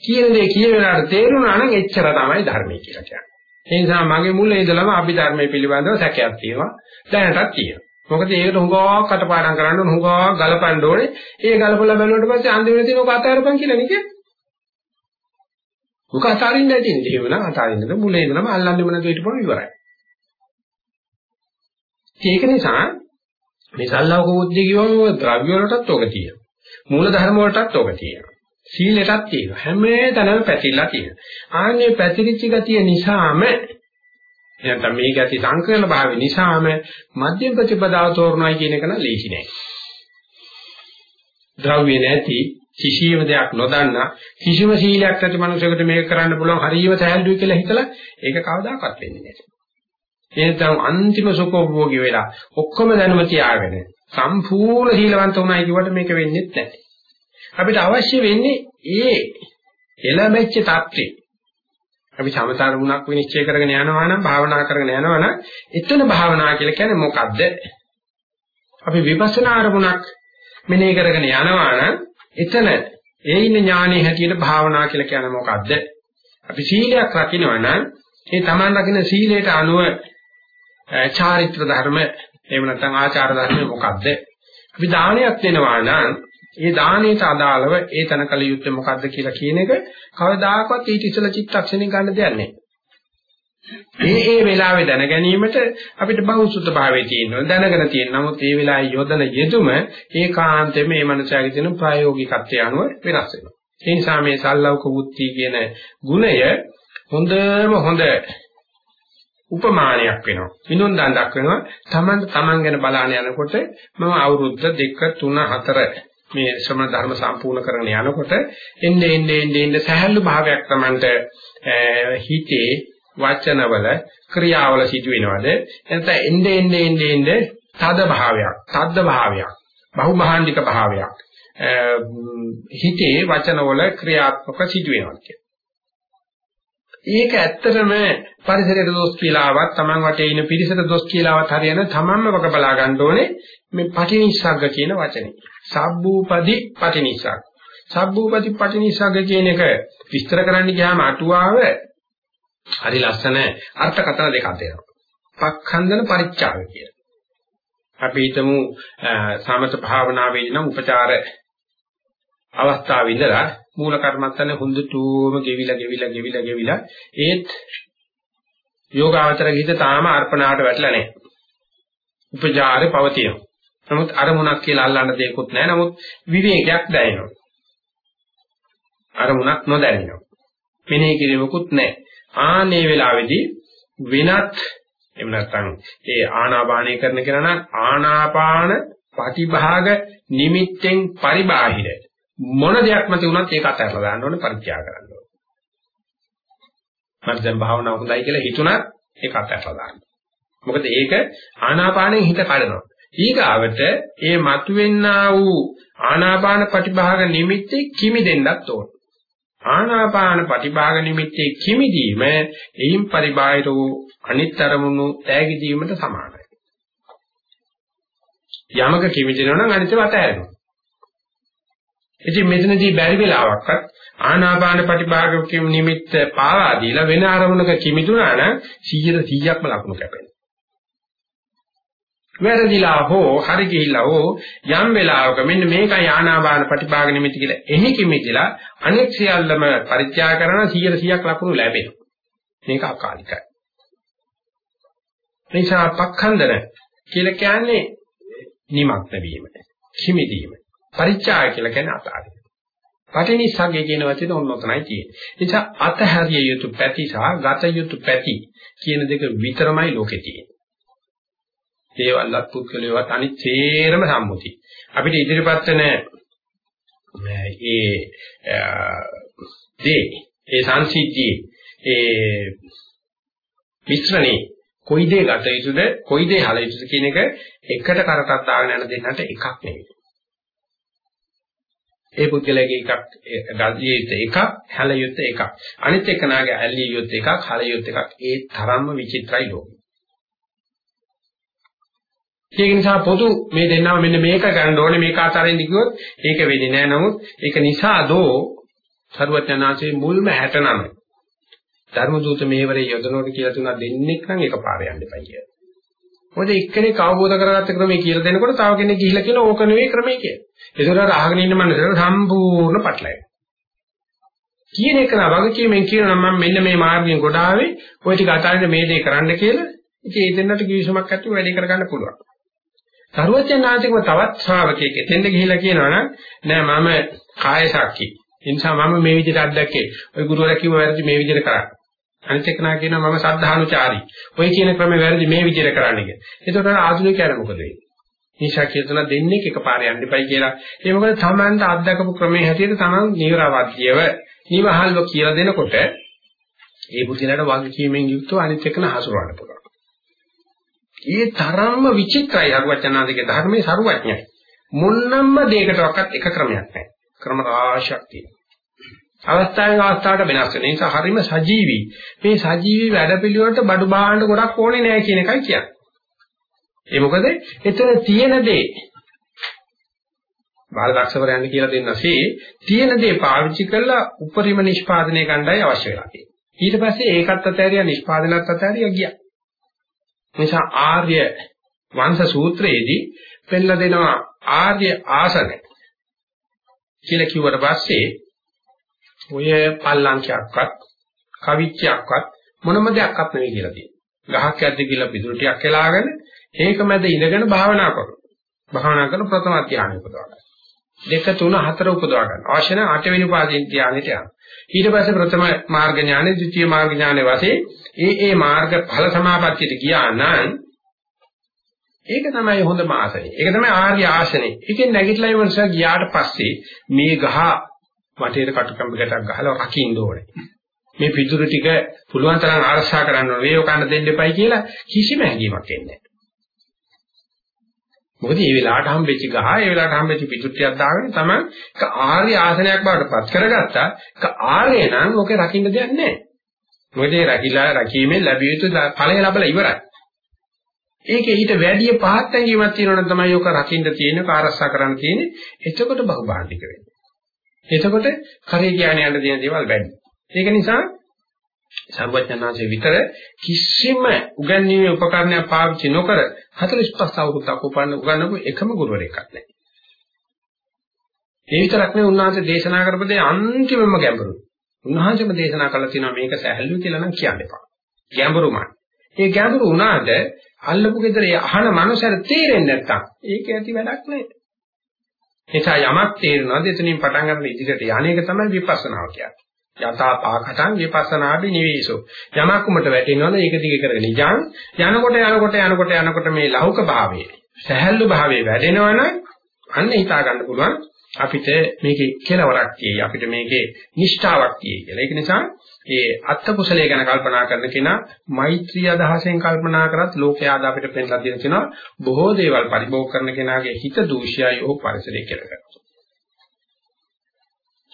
Speaker 1: කියන දේ කියන වෙලාවට තේරුණා නම් එච්චර තමයි ධර්මය කියලා කියන්නේ. ඒ නිසා මගේ මුල ඉඳලම අපි ධර්මයේ පිළිබඳව සැකයක් තියෙනවා. දැනටත් තියෙනවා. මොකද ඒකට හුඟක් කටපාඩම් කරන්න ඕන හුඟක් ගලපන්න ඕනේ. ඒ ගලපලා බලනකොට පස්සේ අන්තිමට තියෙන ඔක අතාරපන් කියලා නේ කියන්නේ. ඔක අතාරින්න නැති නේ. එහෙම නම් අතාරින්නද මුල ඉඳලම අල්ලන්නෙම නැතුව හිටපුවම ඉවරයි. ඒක නිසා මේ සල්ලාවක බුද්ධිය කියවම ද්‍රව්‍ය වලටත් ඔක තියෙනවා. මූල ධර්ම වලටත් ඔක තියෙනවා. සීලයටත් තියෙනවා. හැම තැනම පැතිරලා තියෙනවා. ආන්නේ පැතිරිච්ච ගතිය නිසාම නැත්නම් මේ ගති සංකලන භාවය නිසාම මධ්‍යම ප්‍රතිපදාව තෝරනවායි කියන එක නම් ලේසි නෑ. ද්‍රව්‍ය නැති කිසියම් දෙයක් නොදන්න කිසිම සීලයක් නැති මනුස්සයෙකුට මේක කරන්න පුළුවන් හරියම සෑහළුයි කියලා හිතලා ඒක කවදාකවත් වෙන්නේ නැහැ. එනතම් අන්තිම සුඛෝභෝගී වෙලා ඔක්කොම දැනුම තියාගෙන සම්පූර්ණ සීලවන්ත වුණයි කියවට මේක වෙන්නේ නැහැ. අපිට අවශ්‍ය වෙන්නේ ඒ එළමෙච්ච தත්ත්වේ. අපි සමතරුණක් විනිශ්චය කරගෙන යනවා නම් භාවනා කරගෙන යනවා නම් එතන භාවනා කියලා කියන්නේ මොකද්ද? අපි විපස්සනා අරමුණක් මෙනෙහි කරගෙන යනවා නම් එතන ඒ ඉන්න ඥානයේ හැටියට භාවනා කියලා කියන්නේ මොකද්ද? අපි සීලයක් රකින්නවා නම් ඒ Taman රකින්න සීලයට අනුව චාරිත්‍ර ධර්ම එහෙම නැත්නම් ආචාර ධර්ම මොකද්ද? අපි දානයක් දෙනවා නම් ඒ දානයට අදාළව ඒ තන කල යුත්තේ මොකද්ද කියලා කියන එක කවදාකවත් ඊට ඉස්සෙල්ලා චිත්තක්ෂණේ ගන්න දෙයක් නැහැ. ඒ ඒ වෙලාවේ දැන ගැනීමට අපිට බහුසුද්ධ භාවයේ තියෙනවා. දැනගෙන තියෙන නමුත් ඒ වෙලාවේ යොදන යෙදුම ඒකාන්තයෙන් මේ මනසාගේ තියෙන ප්‍රායෝගිකත්වය අනුව වෙනස් වෙනවා. ඒ නිසා මේ සල්ලෞක වුත්ති කියන ගුණය හොඳම හොඳ උපමානයක් වෙනවා. විනෝන් දණ්ඩක් වෙනවා. තමන් තමන් ගැන බලාන යනකොට මම අවුරුද්ද 2 3 4 මේ ශ්‍රමණ ධර්ම සම්පූර්ණ කරගෙන යනකොට එන්නේ එන්නේ එන්නේ සහැල්ලු භාවයක් තමන්ට හිතේ වචනවල ක්‍රියාවල සිදු වෙනවද නැත්නම් එnde ende ende ende තද භාවයක් තද්ද භාවයක් බහුමහාන්දික භාවයක් හිතේ වචනවල ක්‍රියාත්මක සිදු වෙනවා කියන්නේ. ඒක ඇත්තටම පරිසරයට දොස් කියලාවත් Taman වටේ ඉන්න පිරිසට දොස් කියලාවත් හරියන තමන්ම වග බලා ගන්න ඕනේ මේ පටිනිස්සග්ග කියන වචනේ. සබ්බූපදි පටිනිස්සග්ග. සබ්බූපදි පටිනිස්සග්ග කියන එක විස්තර කරන්න ගියාම අටුවාව හරි ලස්සන අර්ථකථන දෙකක් දෙනවා. පක්ඛන්දන පරිච්ඡාග කියලා. අපි හිතමු සමත භාවනාවේදී නම් උපචාර අවස්ථාවේ ඉඳලා මූල කර්මත්තනේ හොඳටම ගෙවිලා ගෙවිලා ගෙවිලා ගෙවිලා ඒත් යෝගාවචර ගිහිත තාම අර්පණාවට වැටලා නැහැ. උපචාරේ පවතිනවා. නමුත් අරමුණක් කියලා අල්ලන්න දෙයක්වත් නැහැ. නමුත් විවේකයක් දැනෙනවා. අරමුණක් නොදැනෙනවා. මෙනෙහි කිරීමකුත් නැහැ. ආනේ වෙලාවේදී වෙනත් එහෙම නැත්නම් ඒ ආනාපානය කරන කෙනා නම් ආනාපාන ප්‍රතිභාග නිමිත්තෙන් පරිබාහිර මොන දෙයක් මත උනත් ඒක අතහැරලා දාන්න ඕනේ පරිත්‍යාග කරන්න ඕනේ. මට දැන් භාවනාව හොඳයි කියලා හිතුණා ඒක අතහැරලා දාන්න. මොකද ඒක ආනාපානෙන් හිත කඩනවා. ඊගාවට ඒ මතුවෙන්නා වූ ආනාපාන ප්‍රතිභාග නිමිත්තේ කිමි දෙන්නත් ඕන. ආනාපාන ප්‍රතිභාග නිමිත්තේ කිමිදීම එයින් පරිබාහිර වූ අනිත් අරමුණු ඈගි දීමට සමානයි. යමක කිමිදිනවා නම් අනිත්ව අතහැරෙනවා. ඉතින් මෙතනදී බැරි වෙලාවක්වත් ආනාපාන ප්‍රතිභාග කිම් නිමිත්ත පාවා දීලා වෙන අරමුණක කිමිදුනා නම් 100%ක්ම ලකුණු කැපෙනවා. වැරදිලා හෝ හරි ගිහිලා හෝ යම් වෙලාවක මෙන්න මේකයි ආනාපාන ප්‍රතිභාග නිමිති කියලා එහි කිමිදලා අනෙක් සියල්ලම පරිත්‍යාග කරන 100%ක් ලකුණු ලැබෙනවා. මේක අකාලිකයි. නිසා පක්ඛන්දන කියලා කියන්නේ නිමග්න වීම, කිමිදීම. පරිත්‍යාග කියලා කියන්නේ අතාරින. පටිනිස්සග්ගය කියන වචනේ ඔන්න ඔතනයි තියෙන්නේ. නිසා අතහැරිය යුතු පැති සහ ගත යුතු පැති කියන දෙක විතරමයි ලෝකේ තියෙන්නේ. දේවල්වත් පුද්ගලයවත් අනිත් සේරම සම්මුති. අපිට ඉදිරිපත් වෙන ඒ දේ ඒ සංසිද්ධියේ ඒ මිශ්‍රණේ කොයි දේ ගත යුතුද කොයි දේ හල යුතුද කියන එක එකට කරටක් දාගෙන යන දෙන්නට එකක් නෙවෙයි. ඒ පුද්ගලයාගේ එකක් ගල්ලිය යුත්තේ එකක් හැල යුත්තේ එකක්. අනිත් එකනාගේ ඇල්ලිය යුත්තේ එකක් හල යුත්තේ එකක්. ඒ තරම්ම විචිත්‍රයි ලෝකෙ. ඒක නිසා පොදු මේ දෙන්නම මෙන්න මේක ගන්න ඕනේ මේක අතරින් කිව්වොත් ඒක වෙන්නේ නැහැ නමුත් ඒක නිසා දෝ සරුවචනාංශයේ මුල්ම 69 ධර්ම දූත මේවරේ යොදනකොට කියලා තුනක් දෙන්නෙක් නම් ඒක පාර යන්න එපා කියලා. මොකද එක්කෙනෙක් අවබෝධ කරගත්ත ක්‍රමයේ කියලා දෙනකොට තව කෙනෙක් ගිහිල්ලා කියන ඕක නෙවෙයි ක්‍රමය කියලා. ඒකවල අහගෙන ඉන්න මනසට සම්පූර්ණ පටලයි. කියන එක නා වගකීමෙන් කියනවා මම මෙන්න මේ මාර්ගයෙන් ගොඩ ආවේ ඔය ටික අතාරින්න මේ දේ කරන්න කියලා. ඉතින් ඒ දෙන්නට කිවිසුමක් ඇතුව වැඩි කරගන්න පුළුවන්. සරුවචනාංශිකව තවත් ශ්‍රාවකයෙක් එතෙන්ද ගිහිලා කියනවනම් නෑ මම කාය සාක්ෂි ඒ නිසා මම මේ විදිහට අත්දැකේ. ওই ගුරුවරයා කිව්ව වැරදි මේ විදිහට කරන්න. අනිත් එක නා කියනවා මම සද්ධානුචාරී. ඔය කියන ක්‍රමේ වැරදි මේ විදිහට කරන්න කියලා. ඒකට ආධුනිකයර මොකද වෙන්නේ? නිසා කියන දෙන්නේ එකපාර යන්න එපයි කියලා. ඒ මොකද තමන්ට අත්දකපු ක්‍රමයේ හැටියට තමන් නිරවද්‍යව නිවහල්ව කියලා දෙනකොට ඒ පුතිලට වගකීමෙන් යුක්තව අනිත් එකන හසුරවන්න පුළුවන්. ඒ තරම්ම විචිත්‍රයි අරුවචනාදිගේ ධර්මයේ සරුවඥයි. මොන්නම්ම දෙයකටවත් එක ක්‍රමයක් නැහැ. ක්‍රම රාශියක් තියෙනවා. අවස්ථාවෙන් අවස්ථාවට වෙනස් වෙන නිසා හරිම සජීවි. මේ සජීවි වැඩපිළිවෙලට බඩු බාහන්න ගොඩක් ඕනේ නැහැ කියන එකයි කියන්නේ. ඒ මොකද එතන තියෙන දේ බාලදක්ෂවරයන් කියලා දෙන්නසේ තියෙන දේ පාවිච්චි කරලා උපරිම නිෂ්පාදනය ගන්නයි අවශ්‍ය වෙලා තියෙන්නේ. ඊට පස්සේ ඒකත් අතහැරියා නිෂ්පාදනයත් අතහැරියා ගියා. නිසා ආර්ය වංශ සූත්‍රයේදී පෙන්ලා දෙනවා ආර්ය ආසන කියලා කිව්වට පස්සේ ඔය පල්ලංකයක්වත් කවිච්චයක්වත් මොනම දෙයක්වත් නෙවෙයි කියලා තියෙනවා. ගහක් යද්දි කියලා පිටුරු ටිකක් එලාගෙන ඒක මැද ඉඳගෙන භාවනා කරනවා. භාවනා කරන ප්‍රථම ධානය උපදවා ගන්න. දෙක තුන හතර උපදවා ගන්න. අවශ්‍ය නම් අටවෙනි පාදයෙන් ධානයට යන්න. ඊට පස්සේ ප්‍රථම මාර්ග ඥානෙ, ද්විතීයි මාර්ග ඥානෙ වශයෙන් ඒ ඒ මාර්ග ඵල සමාපත්තියට ගියා නම් ඒක තමයි හොඳම ආසනය. ඒක තමයි ආර්ය ආසනය. ඒකෙන් නැගිටලා ඉවරස ගියාට පස්සේ මේ ගහ වටේට කටුකම්බකටක් ගහලා රකින්න ඕනේ. මේ පිටුරු ටික පුළුවන් තරම් ආරක්ෂා කරන්න ඕනේ. වේව කන්න දෙන්න එපයි කියලා කිසිම හැඟීමක් එන්නේ නැහැ. මොකද මේ වෙලාවට හම්බෙච්ච ගහ, ඒ වෙලාවට හම්බෙච්ච පිටුට්ටියක් දාගෙන තමයි ඒක ආර්ය ආසනයක් බවට පත් කරගත්තා. ඒක ආර්ය නම් ඔකේ රකින්න දෙයක් නැහැ. මොකද ඒ රකිලා රකීමෙන් ලැබිය යුතු ඵලය ලැබලා ඉවරයි. ඒකේ ඊට වැඩි පහත් ඇඟීමක් තියෙනවනම් තමයි ඔක රකින්න තියෙන, ආරක්ෂා කරන්න තියෙන්නේ. එතකොට බහුභාණ්ඩික වෙන්නේ. එතකොට කරේ ඥානය යන දේවල් වැඩි. ඒක නිසා සර්වඥාන්සේ විතර කිසිම උගන්වීමේ උපකරණයක් පාවිච්චි නොකර 45 අවුරුද්දක් උපන්න උගන්වපු එකම ගුරුවරයෙක් නැහැ. ඒ විතරක් නෙවෙයි උන්වහන්සේ දේශනා කරපදේ අන්තිමම ගැඹුරු. උන්වහන්සේම දේශනා කළා තියෙනවා මේක සැහැල්ලු කියලා නම් කියන්න එපා. ගැඹුරුමයි. ඒ ගැඹුරු වුණාට අල්ලපු ගෙදර අහන මනුස්සයර තේරෙන්නේ නැත්තම් ඒක ඇති වැඩක් නෑ. එසා යමක් තේරෙනවාද එතනින් පටන් ගන්න ඉදිරියට යන්නේක තමයි විපස්සනාව කියන්නේ. යථා පාකටං විපස්සනාබි නිවේසෝ. යමක් උමට වැටෙනවද ඒක දිගේ කරගෙන යන් යනකොට යනකොට යනකොට යනකොට මේ ලෞක භාවයේ සහැල්ලු භාවයේ වැඩෙනවනම් අන්න හිතා ගන්න පුළුවන් අපිට මේකේ කෙලවරක් තියෙයි අපිට මේකේ නිෂ්ඨාවක් තියෙයි කියලා. ඒක නිසා ඒ අත්ත කුසලයේ ගැන කල්පනා කරන කෙනා මෛත්‍රී අදහසෙන් කල්පනා කරත් ලෝකයාද අපිට පෙන්ලා දෙන කෙනා බොහෝ දේවල් පරිභෝග කරන කෙනාගේ හිත දූෂ්‍යයි ඕ පරිසරය කියලා කරනවා.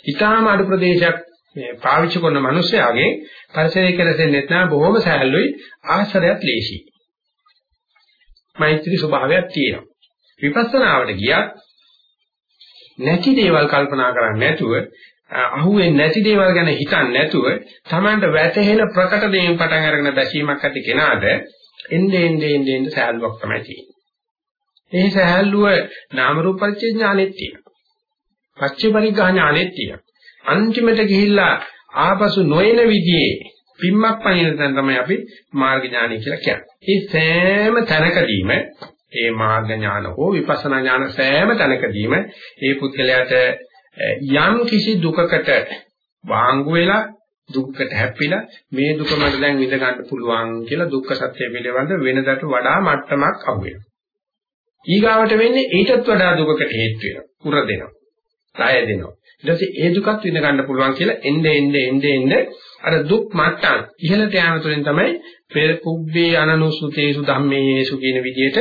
Speaker 1: ඊටාම අඩු ප්‍රදේශයක් මේ පාවිච්චි කරන මිනිස්යාගේ පරිසරය කෙරෙන්නේ නැත්නම් බොහොම සහැල්ලුයි ආශ්‍රයත් ලේසි. මෛත්‍රී ස්වභාවයක් තියෙනවා. විපස්සනාවට ගියත් නැති දේවල් කල්පනා කරන්නේ නැතුව අහුවෙන්නේ නැති දේවල් ගැන හිතන්නේ නැතුව Tamanට වැටහෙන ප්‍රකට දේෙන් පටන් අරගෙන දැකීමක් ඇති කෙනාට එන්නේ එන්නේ එන්නේ එන්නේ සහැල්ලුවක් තමයි තියෙන්නේ. මේ සහැල්ලුව නාම රූප පරිච්ඡේ ඥානෙත් තියෙනවා. පච්චේ පරිග්‍රහ ඥානෙත් තියෙනවා. අන්තිමට ගිහිල්ලා ආපසු නොයන විදිහේ පිම්මක් පනින තැන තමයි අපි මාර්ග ඥානය කියලා කියන්නේ. මේ සෑම තැනකදීම ඒ මාර්ග ඥාන හෝ විපස්සනා ඥාන සෑම තැනකදීම ඒ පුද්ගලයාට යම් කිසි දුකකට වාංගු වෙලා දුක්කට හැප්පිලා මේ දුක මට දැන් විඳ ගන්න පුළුවන් කියලා දුක්ඛ සත්‍ය පිළිබඳ වෙනදට වඩා මට්ටමක් අහු වෙනවා. ඊගාවට වෙන්නේ ඊටත් වඩා දුකකට හේතු වෙනවා. උර දෙනවා. ණය දෙනවා. ඊට පස්සේ ඒ දුකත් විඳ ගන්න පුළුවන් කියලා එnde එnde එnde එnde අර දුක් මට්ටම් ඉහළට යන තුලින් තමයි පෙර කුබ්බේ අනනුසුතේසු ධම්මේසු කියන විදිහට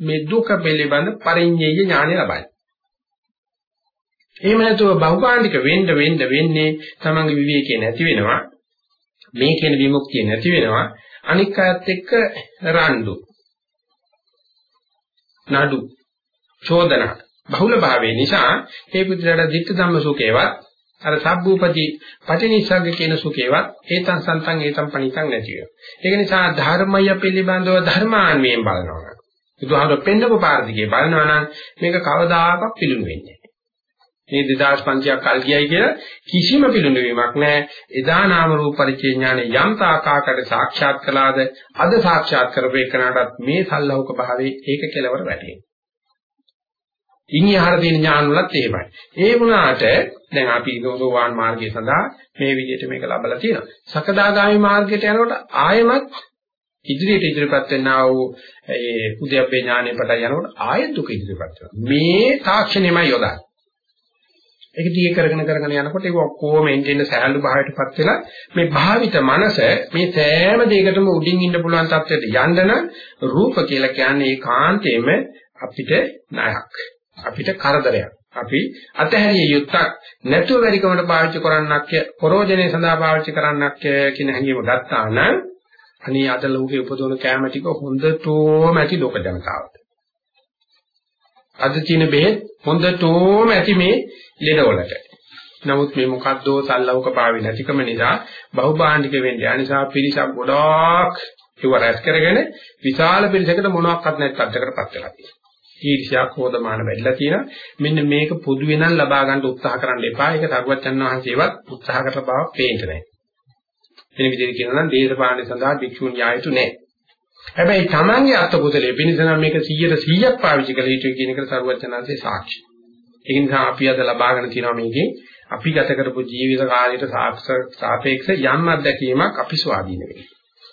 Speaker 1: මේ දුක පිළිබඳ පරිඤ්ඤය ඥානය ලබයි. එහෙම නැතුව බහුකාණ්ඩික වෙන්න වෙන්න වෙන්නේ තමන්ගේ විවේකේ නැති වෙනවා. මේ කියන විමුක්තිය නැති වෙනවා. අනික් අයත් එක්ක රණ්ඩු. නඩු. චෝදනා. බහුල භාවයේ නිසා මේ පුදුරට ධිට්ඨ ධම්ම සුඛේවත් අර සබ්බූපති පටිනිස්සග්ග කියන සුඛේවත් ඒතං සන්තං ඒතං පණිතං නැති වෙනවා. ඒක නිසා ධර්මය පිළිබඳව ධර්මාන්වයෙන් බලනවා. බුදුහාමර පෙන්නපු පාරදිගේ බලනවා නම් මේක කවදාකවත් පිළිණු වෙන්නේ මේ 2500ක් කල් ගියයි කියලා කිසිම පිළිණු වීමක් නැහැ. එදා නාම රූප පරිචේ ඥානෙ යම් තාකාකට සාක්ෂාත් කළාද අද සාක්ෂාත් කරපේකනටත් මේ සල්ලෞක භාවයේ ඒක කෙලවර වැටේ. ඉන්හිහාර තියෙන ඥාන වලත් එහෙමයි. ඒ වුණාට දැන් අපි සෝවාන් මාර්ගය සඳහා මේ විදිහට මේක ලබලා තියෙනවා. සකදාගාමි මාර්ගයට යනකොට ආයෙමත් ඉදිරියට ඉදිරියපත් වෙනා වූ ඒ උද්‍යප්පේ ඥානෙ පටන් යනකොට ආයෙත් දුක ඉදිරියපත් වෙනවා. මේ තාක්ෂණයමයි යොදන්නේ. ඒක දිගේ කරගෙන කරගෙන යනකොට ඒක ඔක්කොම එන්නෙන් සහැල්ලු භාවයටපත් වෙලා මේ භාවිත මනස මේ සෑම දෙයකටම උඩින් ඉන්න පුළුවන් තත්ත්වයට යන්න නම් රූප කියලා කියන්නේ ඒකාන්තයෙන්ම අපිට ණයක්. අපිට කරදරයක්. අපි අතහැරිය යුත්තක් නැතුව වැඩිකමට පාවිච්චි කරන්නක් පරෝජනේ සඳහා පාවිච්චි කරන්නක් කියන හැඟීම ගත්තා නම් අනේ අද ලෝකේ උපදවන කැම ටික හොඳටම ඇති ලෝක ජනතාවට. අද තියෙන බෙහෙත් හොඳටම ඇති මේ ලෙඩවලට. නමුත් මේ මොකද්දෝ සල්ලවක පාවෙ නැතිකම නිසා බහුභාණ්ඩික වෙන්නේ. ඒ නිසා පිරිසක් ගොඩාක් ඒව රැස් කරගෙන විශාල පිරිසකට මොනවාක්වත් නැති තත්ත්වයකටපත් වෙලා තියෙනවා. ඊර්ෂ්‍යා ක්‍රෝධමාන වැඩිලා තියෙනවා. මෙන්න මේක පොදු වෙනන් ලබා ගන්න උත්සාහ කරන්න එපා. ඒක සරුවච්චන් වහන්සේවත් උත්සාහ කරලා බව පේන්න නැහැ. වෙන විදිහට කියනවා නම් දේශපාලන සඳහා භික්ෂුන් යායුතු නැහැ. හැබැයි Tamange අත්ත කුසලයේ පිණිස නම් මේක 100ට 100ක් පාවිච්චි කළ යුතුයි කියන එකට සරුවච්චන්හන්සේ සාක්ෂි. ඒ නිසා අපි අද ලබාගෙන තියෙනවා මේකේ අපි ගත කරපු ජීවිත කාලයට සාපේක්ෂ යම් අත්දැකීමක් අපි ස්වාධීන වෙනවා.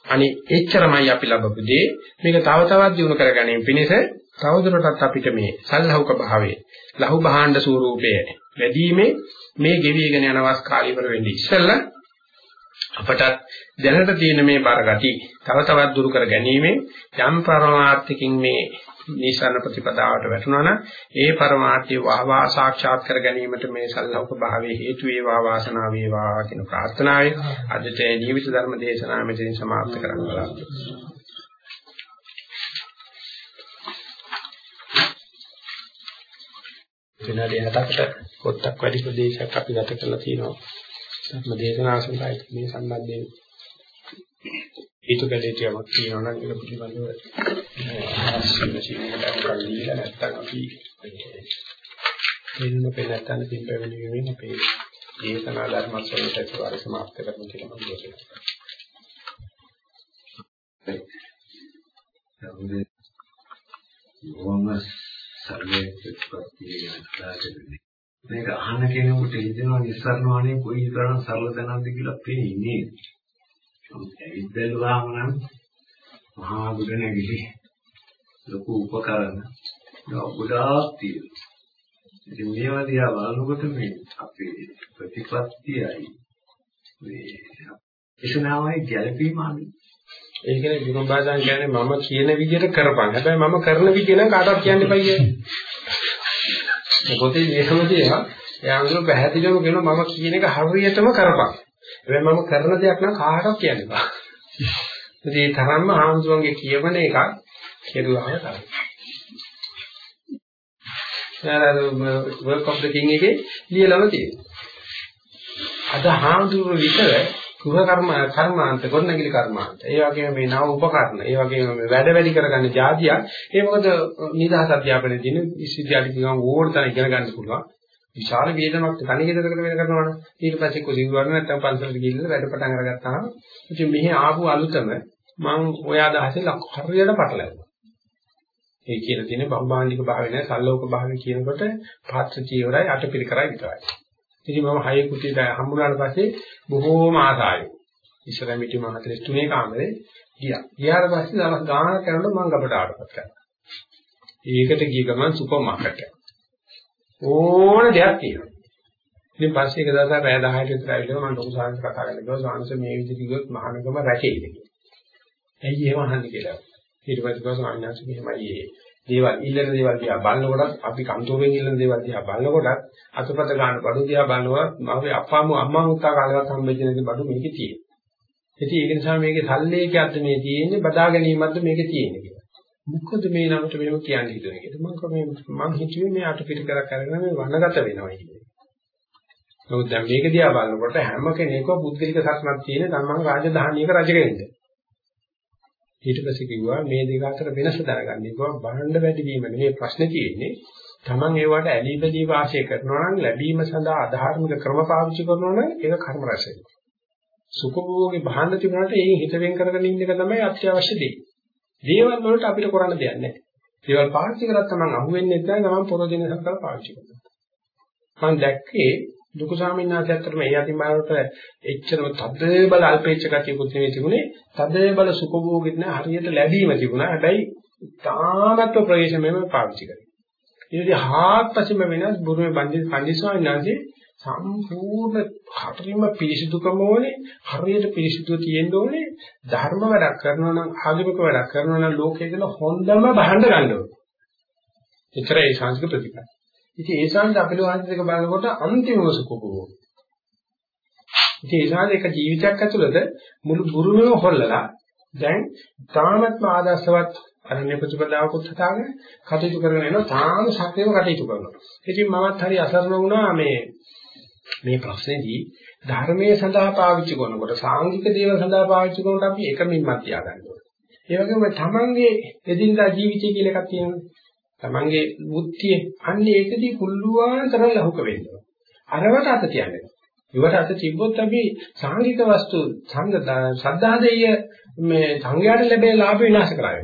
Speaker 1: අනේ එච්චරමයි අපි ලබපු දේ මේක තව තවත් දියුණු කර ගැනීම පිණිස තවදුරටත් අපිට මේ සල්හවක භාවයේ ලහු භාණ්ඩ ස්වරූපයේ වැඩිීමේ මේ ගෙවිගෙන යන අවස් කාලය ඉවර වෙන්නේ ඉස්සෙල්ලා අපට දැනට තියෙන මේ බරගති තව තවත් දුරු කර ගැනීම යම් පරමාර්ථිකින් මේ නිසන ප්‍රතිපදාවට වැටුණා නම් ඒ පරමාර්ථය වහවා සාක්ෂාත් කර ගැනීමට මේ සල්ලෝක භාවයේ හේතු වේවා වාසනාව වේවා කියන ප්‍රාර්ථනාවයි අදට ජීවිත ධර්ම දේශනාව මෙතනින් සමාප්ත කරන්න බලාපොරොත්තු විනාඩි 7කට පොත්තක් වැඩි ප්‍රදේශයක් අපි ගත කරලා තියෙනවා. ධර්ම දේශනාව සඳහා මේ සම්බන්ධයෙන් හේතුකලේටියක් තියෙනවා නම් ඒක පිළිබඳව ආශ්‍රම සීලකට කරලා නැත්තම් අපි එන්න පෙළතන පිළිපැවිලීමෙන් අපේ දේශනා ධර්ම ශ්‍රවණයට වර සමාප්ත කරමු කියලා මම යෝජනා
Speaker 2: කරනවා. වොම සර්වේ ප්‍රතිපත්තිය යටතේ මේක අහන කෙනෙකුට හිතෙනවා නිස්සාරණ වාණේ කොයි තරම් සරල දැනක්ද කියලා පේන්නේ. ඇවිත් බැලුවාම නම් මහා බුදු නැගිලි ලොකු උපකරණ ගොඩාක් තියෙනවා. ඉතින් මේවා දිහා බලනකොට මේ අපේ ප්‍රතිපත්තියයි මේ එසනාවයි ගැළපීම අනුව
Speaker 1: ඒ කියන්නේ විමුක්ති භාෂාවෙන් කියන්නේ මම කියන විදිහට කරපන්. හැබැයි මම කරන විදිහ නම් කාටවත් කියන්න එපා කියන්නේ. මේ පොතේ මේකම තියෙනවා. එයා අඳුර පැහැදිලිවම කියනවා මම කියන එක හරියටම කරපන්. හැබැයි මම කරන දෙයක් නම් කාටවත් කියන්න එපා. ඉතින් ඒ තරම්ම ආන්දුවන්ගේ කියවන එකක් කෙරුවාම තමයි. නාරද වර්ක් ඔෆ් ද කිං එකේ ලියලම තියෙනවා. අද හාමුදුරුවෝ විතර ගෘහ කර්ම කර්මාන්ත ගොඩනැගිලි කර්මාන්ත. ඒ වගේම මේ නව උපකරණ, ඒ වගේම මේ වැඩ වැඩි කරගන්න જાතියක්. ඒ මොකද නිදහස් අධ්‍යාපනයේ දින විශ්වවිද්‍යාලෙ ගියාම ඕන තරම් ඉගෙන ගන්න පුළුවන්. විශාල වේදනක් තනියකට වෙන කරනවනේ. ඊට පස්සේ කුසින් වරණ නැත්නම් පන්සලට ගිහිල්ලා වැඩ පටන් අරගත්තාම ඉතින් මෙහි ආපු අලුතම මම ඔය අදහසේ හරියට පටලැවුවා. ඒ කියලා තියෙන බම්බාණ්ඩික භාවය නෑ සල්ලෝක භාවය කියනකොට පාත්‍ර චීවරයි අටපිරිකරයි විතරයි. ඉතින් මම හය කුටියට හම්බුනාට පස්සේ බොහෝම ආසාවෙන් ඉස්සර මිටි මම 43 කාමරේ ගියා. ගියාට පස්සේ දවස් ගානක් යනකොට මම ගබට ආවපත් කරා. ඒකට ගිය ගමන් සුපර් මාකට් එක. ඕන දෙයක් තියෙනවා. ඉතින් පස්සේ එක දවසක් රෑ 10ට විතර ඇවිල්ලා මම ලොකු සාංශ කතා කරලා කිව්වා සාංශ මේ විදිහට ගියොත් මහානගම රැකෙයිද කියලා. ඇයි එහෙම අහන්නේ කියලා. ඊට පස්සේ කිව්වා සාංශ මෙහෙමයි ඒ දේවල් ඉල්ලන දේවල් දිහා බලනකොට අපි කන්තෝරෙන් ඉල්ලන දේවල් දිහා බලනකොට අතපත ගන්න බඩු දිහා බලනකොට මගේ අප්පාම අම්මා මුත්තා කාලෙවත් හම්බෙච්ච නැති බඩු මේකේ තියෙනවා. ඉතින් ඒක නිසා මේකේ සල්ලේකයක්ද මේ තියෙන්නේ බදා ගැනීමක්ද මේකේ තියෙන්නේ කියලා. මොකද මේ නමට මේව කියන්නේ හිතුවේ කියලා. මම කම මම හිතුවේ මේ අට පිට කරක් කරගෙන මේ වනගත වෙනවා කියන්නේ. නමුත් දැන් මේක දිහා බලනකොට හැම කෙනෙක්ව පුද්ගලික සත්‍යක් තියෙන තමන් රාජධානියක රජ කෙනෙක්ද. ඊට පස්සේ කිව්වා මේ දෙක අතර වෙනස දැනගන්න. කිව්වා බහඬ වැඩි වීම නෙමෙයි ප්‍රශ්නේ තියෙන්නේ. Taman ඒවට ඇලී බැලී වාසය කරනවා නම් ලැබීම සඳහා අධාර්මික ක්‍රම පාවිච්චි කරනවා නම් ඒක කර්ම රැස් වෙනවා. සුඛභෝගී බහඬ තිබුණාට ඒ හිත වෙන් කරගෙන ඉන්න එක තමයි අත්‍යවශ්‍ය දේ. දේවල් වලට අපිට කරන්න දෙයක් නැහැ. ඒවල් පාවිච්චි කරත් තමන් අහුවෙන්නේ නැත්නම් තමන් පොරොදින සංකල්ප පාවිච්චි කරනවා. මම දැක්කේ දුක ස්වාමීන් වහන්සේ අතරම ඒ අතින් බලනකොට එච්චරම තද බල අල්පේච්ඡ ගතියකුත් නෙවෙයි තිබුණේ. තද බල සුඛභෝගිත නැ හරියට ලැබීම තිබුණා. හැබැයි තාමත්ව ප්‍රවේශමෙම පාවිච්චි කරේ. ඊට හාත්පසෙම වෙනස් බුරුමේ බන්දි පන්දිස්වාමීන් වහන්සේ සම්පූර්ණ හරියම පිරිසිදුකම ඕනේ. හරියට පිරිසිදුව තියෙන්න ඕනේ. ධර්ම වැඩක් කරනවා නම් ආගමික වැඩක් කරනවා නම් ලෝකයේ දෙන හොඳම බහඳ ගන්න ඕනේ. ඒතරයි සංස්කෘත ප්‍රතිපද. ඉතින් ඒ සංස අපේ වාසික බලනකොට අන්තිමව සුඛකෝ. ඉතින් ඒ සංස එක ජීවිතයක් ඇතුළත මුළු බුරුමම හොල්ලලා දැන් තාමත්ම ආදර්ශවත් අරණ්‍ය ප්‍රතිපදාවකුත් හදාගෙන කටයුතු කරගෙන යනවා තාම සක්‍රියව කටයුතු කරනවා. ඉතින් මමත් හරි අසරණ වුණා මේ මේ ප්‍රශ්නේදී ධර්මයේ සඳහා පාවිච්චි කරනකොට සාංගික දේවල් සඳහා පාවිච්චි කරනකොට අපි එකමින්මත් තියාගන්න ඕනේ. ඒ වගේම තමන්ගේ එදිනදා ජීවිතය කියලා එකක් තියෙනවා. තමන්ගේ බුද්ධිය අන්නේ ඒකදී කුල්ලුවාන් තරම් ලහුක වෙනවා. අරවට අත තියන්නේ. ඉවට අත තිබ්බොත් අපි සාංගික වස්තු සංග සද්ධාදේය මේ සංඥාට ලැබෙන ලාභ විනාශ කරා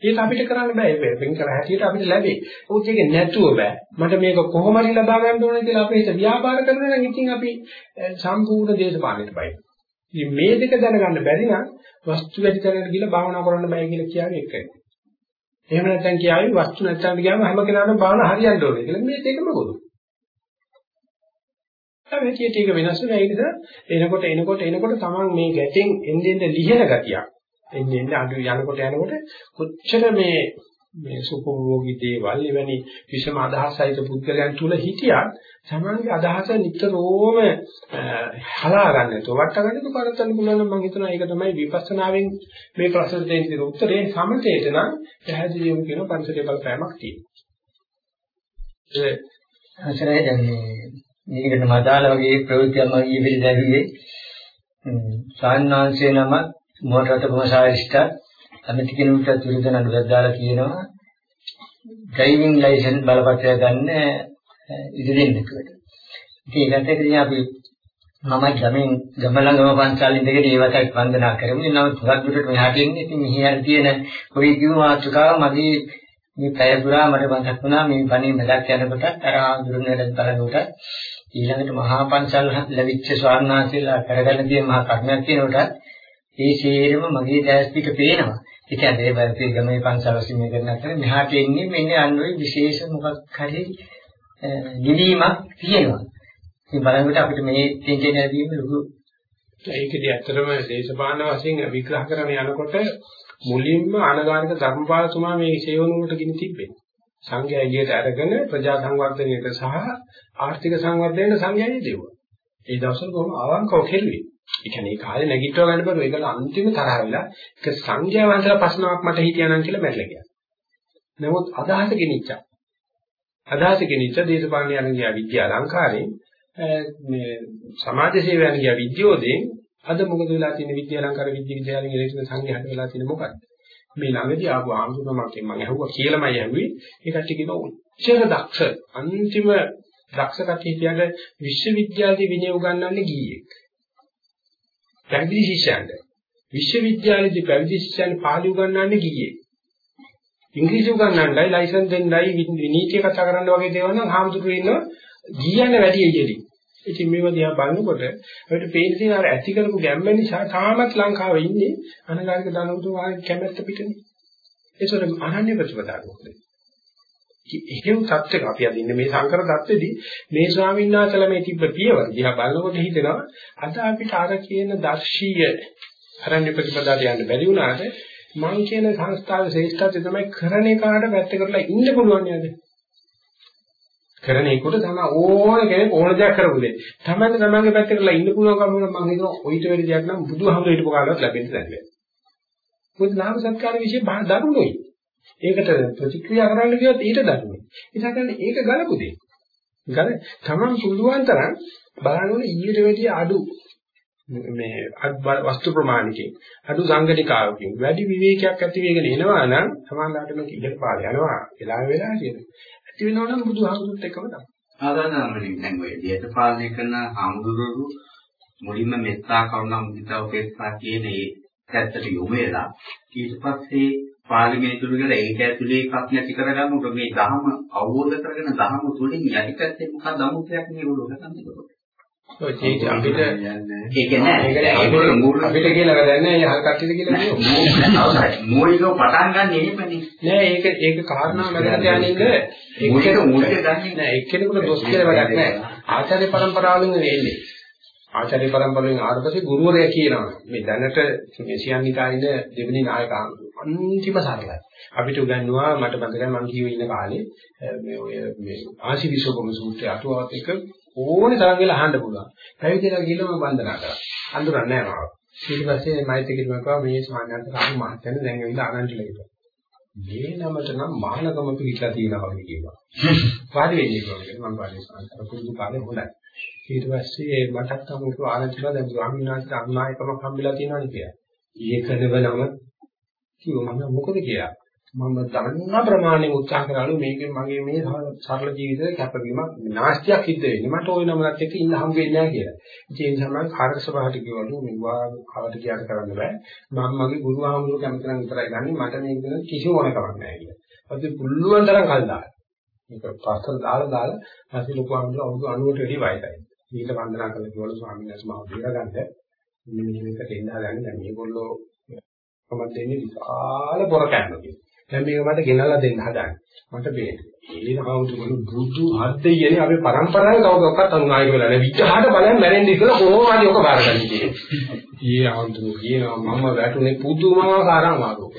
Speaker 1: ඒක අපිට කරන්න බෑ. වෙන් කර හැටියට අපිට ලැබේ. උත් ඒක නැතුව බෑ. මට මේක කොහොම හරි ලබා ගන්න ඕනේ කියලා අපි හිත ව්‍යාපාර කරනවා නම් ඉතින් අපි සම්පූර්ණ දේශපාලනයට බයි. ඉතින් මේ දෙක දැනගන්න බැරි නම් වස්තු වැඩි තැනකට ගිහලා භාවනා කරන්න බෑ කියලා කියන්නේ එකයි. එහෙම නැත්නම් කියාවි වස්තු නැත්නම් ගියාම හැම කෙනාටම භාවනා හරියන්න ඕනේ කියලා. මේ දෙකම බොරු. හැබැයි ටික වෙනස් වෙන ඒ නිසා එනකොට එනකොට එනකොට තමන් මේ ගැටෙන් එන්නේ එන්නේ ලිහින ගතියක්. එන්නේ එන්නේ අඩු යනකොට යනකොට කොච්චර මේ මේ සුඛෝභෝගී දේවල් එවැනි විෂම අදහසයිත පුද්ගලයන් තුල හිටියත් සමානගේ අදහස නිතරම හලා ගන්න නැතුව වට ගන්න තු කරතන්න පුළුවන් නම් මම හිතනවා ඒක තමයි විපස්සනාවෙන් මේ ප්‍රශ්න දෙන්න තියෙන උත්තරේ සමතේට නම් පැහැදිලිවම කියන පංචකේ බලපෑමක් තියෙනවා.
Speaker 3: ඒ අසරයි දැන් මේකට මදාල වගේ ප්‍රවෘත්තියක් මම ඊයේ පිළිදැවුවේ සාන්නාංශේ නම මොහොත රට කොමසාරිස්ට කමිටි කෙනෙකුට තුරුදන අනුගත දාලා කියනවා ඩ්‍රයිවිං ලයිසන්ස් බලපත්‍රය ගන්න ඉදිරියෙන් නිකුවට. ඉතින් ඒකට ඉතින් අපි මම ගමෙන් ගම ළඟම පන්සල් ඉඳගෙන ඒවට වන්දනා කරමු. නමුත් පුරක් දුරට මෙහාට එන්නේ ඉතින් මෙහි හරි තියෙන කොයි කිව්ව මාතෘකාව මගේ මේ පැය පුරා මට මතක් වුණා මේ බණේ මැදක් යනකොට අර ආඳුරුනේ බලනකොට ඊළඟට මහා පන්සල් ලැබිච්ච ස්වාමීන් වහන්සේලා කරගෙන තියෙන මහා කර්මයක් කියනකොට ඒ ශේරම මගේ දැස් පිට පේනවා. ඒ කියන්නේ මේ බල්පේ ගමේ පන්සල් වශයෙන් මේ කරන අතර මෙහාට එන්නේ මෙන්න අන්වයි විශේෂ මොකක් හරි නිවීමක් තියෙනවා. ඉතින් බලනකොට අපිට මේ තේජේ නැදීම ලොකු
Speaker 1: ඒකදී ඇත්තටම දේශපාලන වශයෙන් විග්‍රහ කරන යනකොට මුලින්ම අනගාരിക ධර්මපාලතුමා මේ සේවනුවට ගිනි තිබ්බේ. සංඝයා එළියට අරගෙන ප්‍රජා සංවර්ධනයට සහ ආර්ථික සංවර්ධනයට සංඝයා දෙවුවා. ඒ දවස්වල කොහොම අවංකව කෙරුවේ. ඒ කියන්නේ ඒ කාලේ නැගිටව ගන්න බැරුව ඒකල අන්තිම තරහ වෙලා ඒක සංඥා වන්දලා ප්‍රශ්නාවක් මට හිතියානම් කියලා මැරලා ගියා. නමුත් අදහස ගෙනිච්චා. අදහස ගෙනිච්ච දේශපාලන යන ගියා විද්‍යා ලංකාරයෙන් මේ සමාජ සේවයන් ගියා විද්‍යෝදයෙන් අද මොකද වෙලා තියෙන විද්‍යා ලංකාර විද්‍ය විද්‍යාලයෙන් ඉලෙක්ට්‍රික් සංඝයාට වෙලා තියෙන මොකක්ද? මේ ළඟදී ආපු ආම්සුනමකින් මම ඇහුවා කියලාමයි ඇහුවේ. ඒකට කියන උච්චර දක්ෂ අන්තිම දක්ෂ කට්ටිය කියන්නේ විශ්වවිද්‍යාලයේ විනය උගන්වන්නේ ගියෙක්. පැවිදි ශිෂ්‍යයන්ට විශ්වවිද්‍යාලයේදී පැවිදි ශිෂ්‍යයන් පාලි උගන්වන්නේ ගියේ. ඉංග්‍රීසි උගන්වන්නයි ලයිසන්ස් දෙන්නයි නීතිය කතා කරන්න වගේ දේවල් නම් හාමුදුරුවෝ ඉන්නවා ගියන්න වැඩි එළියදී. ඉතින් මේව දිහා බලනකොට අපිට පේන තියෙන අර ඇති කරපු ගැම්ම නිසා තාමත් ලංකාවේ ඉන්නේ අනගාരിക දනවතු වාගේ කැමැත්ත පිටනේ. ඒසොර අනන්‍ය ප්‍රතිපදාවක් හිතෙන් සත්‍යක අපි අද ඉන්නේ. මේ සංකර தත්ත්වෙදී මේ ස්වාමීන් වහන්සේලා මේ තිබ්බ පියවර දිහා බලනකොට හිතෙනවා අද අපිට අර කියන දර්ශීය අරණ්‍ය ප්‍රතිපදාට යන්න බැරි වුණාට මං කියන සංස්ථාවේ ශ්‍රේෂ්ඨත්වය තමයි කරන එකට වැත්ත කරලා ඉන්න පුළුවන් නේද? කරන එකට තමයි ඕන කෙනෙක් ඕන දෙයක් කරපු දෙය තමයි තමන්ගේ පැත්ත කරලා ඉන්න පුළුවන්කම මම හිතනවා ඔయిత වෙරි දෙයක් නම් බුදුහාමුදුරුවෝ හිටපු කාලවත් ලැබෙන්නේ නැහැ මොකද නාම සත්කාර විශේෂ දරුණුයි. ඒකට ප්‍රතික්‍රියා කරන්න කියොත් ඊට දරුණුයි. ඒසක් කරන්නේ ඒක ගලපු දෙයක්. ගල තමන් පුළුවන් තරම් බලන්න ඕනේ ඊට වැඩිය අඩු මේ වස්තු ප්‍රමාණිකේ අඩු සංගණිකාවකින් වැඩි විවේකයක් ඇති වෙගෙන එනවා නම් සමානලාට මේක ඉඩට පාල යනවා වෙලා වෙලා කියන. ඇති වෙනවා නම් බුදුහාමුදුරුත් එක්කම තමයි.
Speaker 4: ආදානවලින් දැන් ඔය දේශ පාලනය කරන හාමුදුරුවෝ මුලින්ම මෙත්තා කරුණා මුදිතා උපේක්ෂා කියන ඒ පැත්තට යොමු වෙලා ඊට පස්සේ පාලි මේතුළු කියලා ඒක ඇතුලේ එකක් නැති කරගන්නකොට මේ ධහම අවබෝධ කරගෙන ධහම තුලින් යටිපැත්තේ මොකක්ද අමුත්‍යක් මේ උඩ ගන්නකොට.
Speaker 1: ඔය ජීවිත අපිට
Speaker 4: ඒක නෑ.
Speaker 1: ඒගොල්ලෝ මූල අපිට කියලා වැඩන්නේ අය හල් කට්ටියද කියලා කියනවා අවසයි
Speaker 4: මූලිකව පටන් ගන්න එහෙමනේ.
Speaker 1: නෑ ඒක ඒක කාරණා වැඩකට යන්නේ ඒක
Speaker 4: මූලික මූලික ගන්නේ
Speaker 1: නෑ. එක්කෙනෙකුට දොස් කියලා වැඩක් නෑ. ආචාර්ය પરම්පරාවෙන් වෙන්නේ ආචාර්ය પરම්පරාවෙන් ආඩපසේ ගුරුවරයා කියනවා. මේ දැනට මේ සියන්නිකායින දෙවෙනි නායක ආනතු අන්තිම සරලයි. අපිට උගන්වුවා මට මතකයි මම කියව ඉන්න කාලේ මේ ඔය මේ ආශිවිසෝකම සූත්‍රය අටුවාවත් එක ඕනේ තරම් වෙලා අහන්න පුළුවන්. පැවිදිලා ගිහලා මම වන්දනා කරා. අඳුරන්නේ නැහැ මාව. ඊට පස්සේ මෛත්‍රී කිරීම කරා මේ සාමාන්‍යයෙන් රාහු මහත්තයන් දැන් ඇවිල්ලා ආනන්දලා හිටුවා. මේ නමට නම් මහානගම පිළිట్లా තියෙනවා වගේ කියනවා. වාඩි වෙන්නේ කොහොමද? මම වාඩි සංස්කාර පුරුදු කාලේ හොඳයි. ඊට පස්සේ මටත් අමුතු ආනන්දලා දැන් ස්වාමීන් වහන්සේ අනුනායකමක් හම්බෙලා තියෙනවා කියලා. ඒකදව නම කිව්වා මම මොකද කියලා. මම දන්න ප්‍රමාණය උත්සාහ කරාලු මේකෙන් මගේ මේ සරල ජීවිතේ කැපවීමක් විනාශයක් සිද්ධ වෙන්නේ. මට ওই නමලත් එක්ක ඉන්න හම්බ වෙන්නේ නැහැ කියලා. ඉතින් ඒ නිසා මම කාර්ය සභාවට කිව්වලු මෙවුවා කවට කියාට කරන්න බෑ. මම මගේ ගුරු ආමතුරු කැමති නම් විතරයි ගන්නේ. මට මේක ගැන කිසිම ඕනකමක් නැහැ කියලා. ඊපස්සේ පුළුවන් තරම් කල් දාලා. මේක පාස්තර දාලා දාලා ඊපස්සේ ලොකු ආමතුරු අවුරුදු 90ට වැඩි වයසයි. ඊට වන්දනා කළා කිව්වලු ස්වාමීන් වහන්සේ මාව බේරගන්න. මෙන්න මේකට එන්න හදන්නේ දැන් මේගොල්ලෝ කොහොමද දෙන්නේ විශාල පොර කෑමකින්. දැන් මේක මට ගෙනල්ලා දෙන්න හදන්නේ. මට බේරෙන්න. ඒ නහවුතුගලු බුදු හද්දෙයනේ අපේ પરම්පරාවේ කවුරක්වත් අනුනායක වෙලා නැහැ. විචාරට බලෙන් මැරෙන්න ඉස්සෙල්ලා කොහොම හරි ඔක බාරගන්න කියන්නේ. ඊ ආන්තුරු කියනවා මම වැටුනේ පුදුමාකාර අමාරුවක.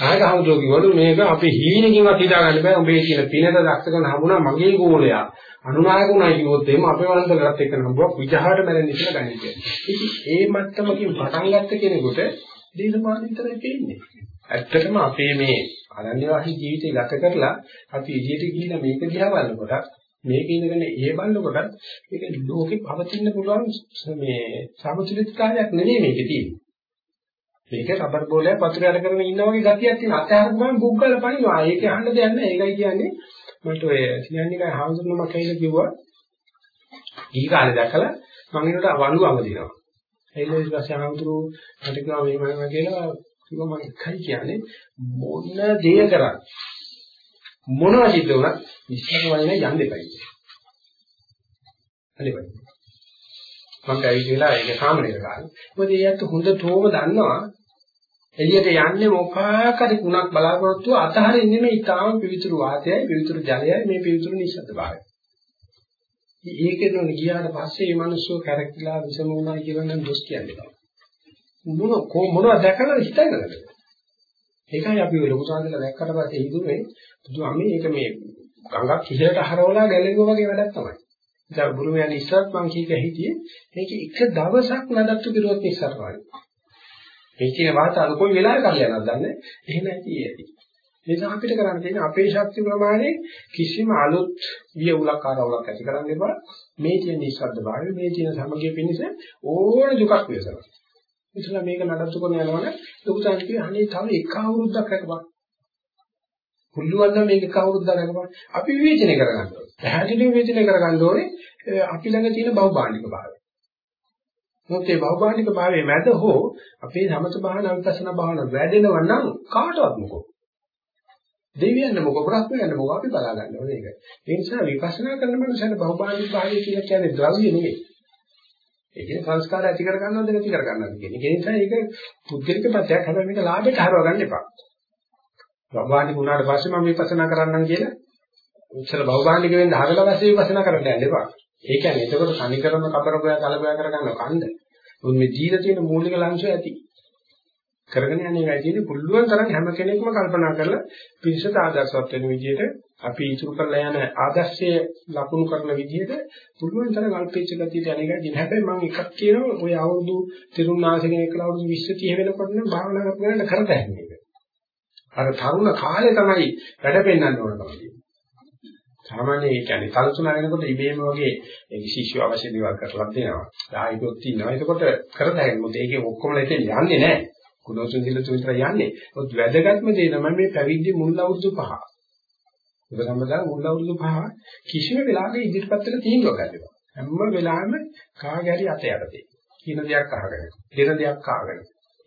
Speaker 1: ආයක හවුතුරු කිව්වලු මේක අපි හීනකින්වත් හිතාගන්න බෑ. උඹේ කියන පිනට දක්ෂකන හම්බුණා මගේ ගෝලයා. අනුනායක උනායි කිව්වොත් එහෙම අපේ වන්ද කරත් එක්ක නම්බුවක් විචාරට මැරෙන්න ඉස්සෙල්ලා ගන්න කියන්නේ. ඉතින් ඒ මට්ටමකින් පටන් ගත්ත කෙනෙකුට දේශපාලන විතරයි පේන්නේ. ඇත්තටම අපේ මේ අනන්‍ය වාසී ජීවිතය ගත කරලා අපි එළියට ගිහිල්ලා මේක දිහා බලනකොට මේක ඉඳගෙන ඒ බලනකොට මේක ලෝකෙ පවතින්න පුළුවන් මේ සමතුලිතතාවයක් නෙමෙයි මේකේ තියෙන්නේ. මේක රබර් බෝලයක් වතුර යට කරගෙන ඉන්නා වගේ ගතියක් තියෙන අතහැරපු ගමන් බුග්ගල පනිනවා. ඒක අහන්න දෙයක් නැහැ. ඒකයි කියන්නේ මට ඔය සියන්නිකයි හාමුදුරුවෝ මකයිල කිව්වා. ඊ කාලේ දැකලා මම ඒකට වඬුවම දෙනවා. එයිල ඊට පස්සේ හාමුදුරුවෝ මට කිව්වා මේ මම කියලා කිව්වා මම එකයි කියන්නේ මොන දේ කරත් මොනවා සිද්ධ වුණත් ඉස්සර වලින් යන්න එපා කියන්නේ. හරිද? මම ඇවිල්ලා ඒක සාමනීර කාලේ. මොකද ඒත් හොඳටම දන්නවා එළියට යන්නේ මොකක් හරි කුණක් බලාපොරොත්තු අතහරින්නේ නෙමෙයි තාම පිවිතුරු වාතයයි පිවිතුරු ජලයයි මේ පිවිතුරු නිශ්ශබ්ද භාවය. ඒකෙන් ගියාට පස්සේ මේ මිනිස්සු කැරකිලා විසම වුණා කියලා නම් දොස් කියන්නේ නැහැ. මොන කො මොනවද දැකලා හිතන්නද? ඒකයි අපි ඔය ලොකු සාන්දල දැක්කට පස්සේ හිතුවේ බුදුහාමී ඒක මේ ගඟක් ඉහළට හරවලා ගැලෙනවා වගේ වැඩක් තමයි. ඉතින් බුරුම යන ඉස්සරත් මං කීක හිටියේ මේක එක දවසක් නඩත්තු කරුවොත් ඉස්සර වගේ. මේ කියන වාතාව කොයි වෙලාවක කරලා යනවද දන්නේ? එහෙම නැති ඇති. නිසා අපිට කරන්න තියෙන්නේ අපේ ශක්ති ප්‍රමාණය කිසිම අලුත් වියුලක් ආරවුලක් ඇති කරන්න එපා. මේ තියෙන නිස්සද්ද භාවය, මේ තියෙන සමගිය පිණිස ඕන දුකක් විසරනවා. ඉතින් මේක නඩත්තු කරන යනවනේ ලොකු සංකීර්ණ අනේ තව එක අවුරුද්දක් රැකපන්. පුළුවන් නම් මේක එක අවුරුද්දක් රැකපන්. අපි විවේචනය කරගන්න ඕනේ. පැහැදිලිව විවේචනය කරගන්න ඕනේ අපි ළඟ තියෙන බෞද්ධානික භාවය. මොකද මේ බෞද්ධානික භාවයේ මැද හෝ අපේ සමත භාවනා විපස්සන භාවනා වැඩෙනව නම් කාටවත් මොකෝ. දෙවියන් මොකෝ බ්‍රහ්මයන් මොකෝ අපි බලා ගන්න ඕනේ ඒක. ඒ නිසා විපස්සනා කරන මනුස්සයන බෞද්ධානික භාවය කියලා කියන්නේ ද්‍රව්‍ය නෙවෙයි. ඒ කියන්නේ සංස්කාර ඇති කර ගන්නවද නැති කර ගන්නවද කියන එක. ඒ නිසා ඒක පුද්ගලික පැත්තක් හැබැයි මේක ලාභයට හරව ගන්න එපා. බෞද්ධානික වුණාට පස්සේ මම විපස්සනා කරන්නම් කියලා උච්චල බෞද්ධානික වෙන්න හදලා පස්සේ විපස්සනා කරන්න යන්න එපා. ඒ කියන්නේ එතකොට සනිකරම කබරබය කලබය කරගන්න කන්ද. මොකද මේ ජීවිතේ තියෙන මූලික ලක්ෂ්‍ය ඇති. කරගෙන යන්නේ වැඩිදී පුළුවන් තරම් හැම කෙනෙක්ම කල්පනා කරලා පිරිසට ආදර්ශවත් වෙන විදිහට අපි ඉතුරු කරලා යන ආදර්ශයේ ලකුණු කරන විදිහට පුළුවන් තරම් අල්පේච්ච ගතියට යන එකයි දින හැබැයි මම එකක් කියනවා ඔය අවුරුදු තිරුණාසගෙන එක අවුරුදු 20 30 වෙනකොට නම් භාවනා කරන්න කරතැන්නේ මේක. අර තරුණ කාලේ තමයි වැඩ පෙන්වන්න ඕන තමයි. සාමාන්‍ය ඒ කියන්නේ කල්පනා වෙනකොට ඉබේම වගේ ශිෂ්‍ය අවශ්‍ය දේවල් කරලා දෙනවා. ආයිකොත් ඉන්නවා. එතකොට කරතැයි මොකද ඒකේ ඔක්කොම ලෙතෙන් යන්නේ නැහැ. කුණෝසුන් දිල තුන්තර යන්නේ. ඔත් වැදගත්ම දේ තමයි මේ පැවිදි මුල් අවුරුදු පහ. ඔබ සම්බන්ධව මුල් අවුරුදු පහ කිසිම වෙලාවක ඉදිරිපත් වෙන තීන්දුවක් ගන්නවා. හැම වෙලාවෙම කාගේ හරි අත යටතේ. කියන දෙයක් අහගෙන, දෙන දෙයක් අහගෙන.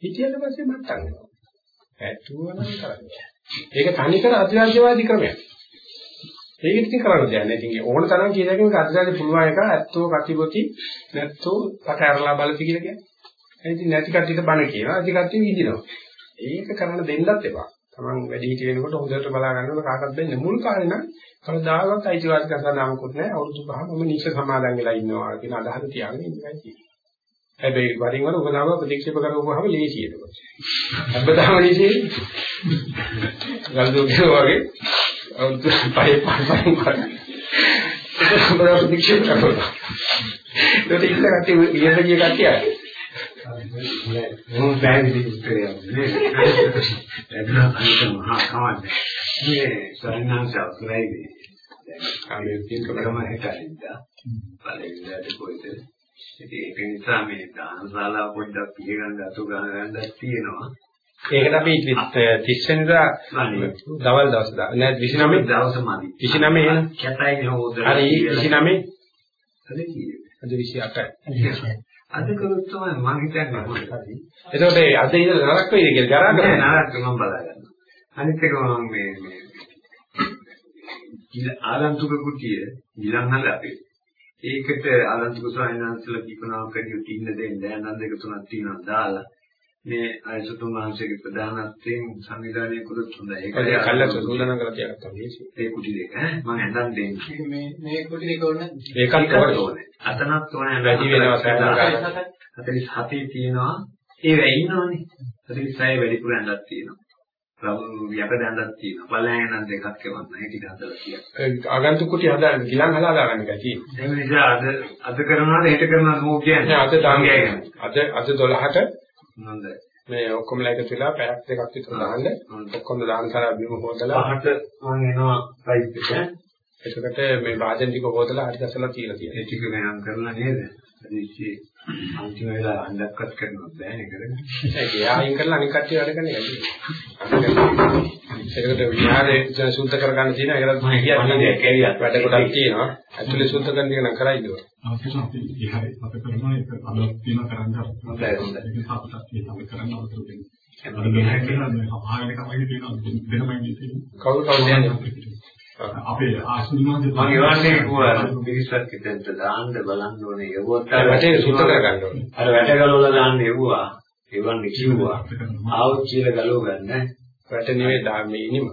Speaker 1: හිතියට පස්සේ මත්තන් වෙනවා. ඇතුවනම් කරන්නේ. ඒක තනිකර අධිරාජ්‍යවාදී ක්‍රමයක්. ඒක ඉතින් කරන්න දෙයක් නෑ. ඉතින් ඕන තරම් කියන එක මේක අධිරාජ්‍ය පුළුවන් එක ඇත්තෝ කටිපොති නැත්තෝ කට ඇරලා බලති කියලා කියන්නේ. ඉතින් නැති කට්ටියට බණ කියනවා. අධි කට්ටිය විඳිනවා. ඒක කරන්න දෙන්නත් එපා. Taman වැඩි හිටිය වෙනකොට හොඳට බලා ගන්නකොට කාටවත් දෙන්න මුල් කාලේ නම් කවදාවත් අයිතිවාසිකම් සඳහාමකුත් නැහැ. අවුරුදු පහම මම නිෂ සමාදන් වෙලා ඉන්නවා කියන අදහස තියාගෙන ඉන්නයි තියෙන්නේ. හැබැයි වරින් වර උපදාව ප්‍රතික්ෂේප කරගුවාම ලේසි ඒක. හැබැයි ලේසි. ගල්දුගේ වගේ අවුරුදු පහේ පහෙන් කරා. ඒක උපදාව ප්‍රතික්ෂේප කරනවා. ඒකට ඉන්න කට්ටිය ඉන්න ගිය කට්ටිය
Speaker 2: මොන පැහැදිලි උත්තරයක් නේ. එන්න අනිත් මහා කමන්නේ. මේ සරිණාංශ අවසරයි. දැන් අපි කියනකම හිතයිද? බලෙන්ද කොයිද? ඒක නිසා මේ දානශාලා පොඩ්ඩක් පිළිගන්න අතු ගන්නක් තියෙනවා.
Speaker 1: ඒකට අපි 30 වෙනිදා දවල් දවස් නෑ 29
Speaker 2: දවස් මදි.
Speaker 1: 29 එන.
Speaker 2: කැතයි නෝද.
Speaker 1: හරි 29
Speaker 2: අද කීයද?
Speaker 1: අද 28යි.
Speaker 2: අද කළොත් තමයි මම හිතන්නේ මොකද?
Speaker 1: එතකොට අද ඉඳලා නරක වෙයිද කියලා ගරා ගන්න.
Speaker 2: නරක මම බලා ගන්නවා. අනිත් එක මම මේ මේ ඉල ආගන්තුක කුටිය ඊළඟ අපේ. ඒකට ආගන්තුක ස්වාමීන් වහන්සේලා කීපනාවක් කරියු තින්න දෙන්න නන්ද දෙක තුනක් තියෙනවා දාලා මේ අයසතුන් වහන්සේගේ ප්‍රධානත්වයෙන් සංවිධානය කළොත් හොඳයි. ඒක
Speaker 1: ඒක කල්ලා සූදානම් කරලා තියාගත්තා මේසි.
Speaker 2: ඒ කුටි දෙක ඈ මම ඇඳන් දෙන්නේ.
Speaker 4: මේ මේ කුටි දෙක ඕන
Speaker 1: ඒකත් ඕනේ.
Speaker 2: අතනත් ඕනේ
Speaker 1: වැඩි වෙනවා සෑහෙන
Speaker 2: 47 තියෙනවා. ඒ වෙයි ඉන්නවනේ. 46 වැඩිපුර ඇඳක් තියෙනවා. යකඩ ඇඳක් තියෙනවා. බලයන් ඇඳ දෙකක් එවන්න. ඒ ටික හදලා තියෙනවා.
Speaker 1: ආගන්තුක කුටි හදා ගිලන් හලා ගන්න එකයි තියෙන්නේ.
Speaker 2: ඒ නිසා අද අද කරනවාද හෙට කරනවාද මොකෝ කියන්නේ.
Speaker 1: අද දාංගයගෙන. අද අද 12ට
Speaker 2: හොඳයි.
Speaker 1: මේ ඔක්කොම එකතු වෙලා පැයක් දෙකක් විතර දාන්න. ඔක්කොම දාන කරා බිම හොදලා
Speaker 2: පහට මම එනවා ප්‍රයිස් එක.
Speaker 1: එතකොට මේ වාදන ටික හොදලා හරි දැසලා තියලා තියෙනවා.
Speaker 2: ඒ ටික වෙනම් කරලා නේද? අදිච්චි අන්තිම වෙලා අණ්ඩක්වත් කරන්න බෑනේ කරන්නේ.
Speaker 1: ඒක යායින් කරලා අනිත් කට්ටිය වැඩ කරන එකයි. ඒකට විහාරේ සුද්ධ කරගන්න තියෙන ඒකට මම කියන්නේ කැරියක් වැඩ කොටක් තියෙනවා. ඇතුලේ සුද්ධ කරන එක නම් කරයිද?
Speaker 5: අපිට අපි ඉහරේ අපේ කරනවා ඒක අලුත් තියෙන කරන්න
Speaker 2: හොඳයි.
Speaker 5: ඒක අපිට අපි කරන්න අවශ්‍ය දෙන්නේ. ඒක මෙහෙම කියලා මේ සභාවක තමයි තියෙනවා වෙනමයි තියෙන්නේ.
Speaker 1: කවුරු කවුද යන්නේ?
Speaker 5: අපේ ආසුමාගේ
Speaker 2: මම එවන්නේ කොහොමද මිනිස්සුත් හිතෙන්ද දාන්න බලන්න ඕනේ යවුවත්
Speaker 1: අර වැටේ සුද්ධ කරගන්න ඕනේ.
Speaker 2: අර වැට ගලවලා දාන්න යවුවා එවන්නේ කිව්වා ආවොත් කියලා ගලව ගන්න
Speaker 1: වැට නෙවෙයි දාන්නේ ඉනිමක.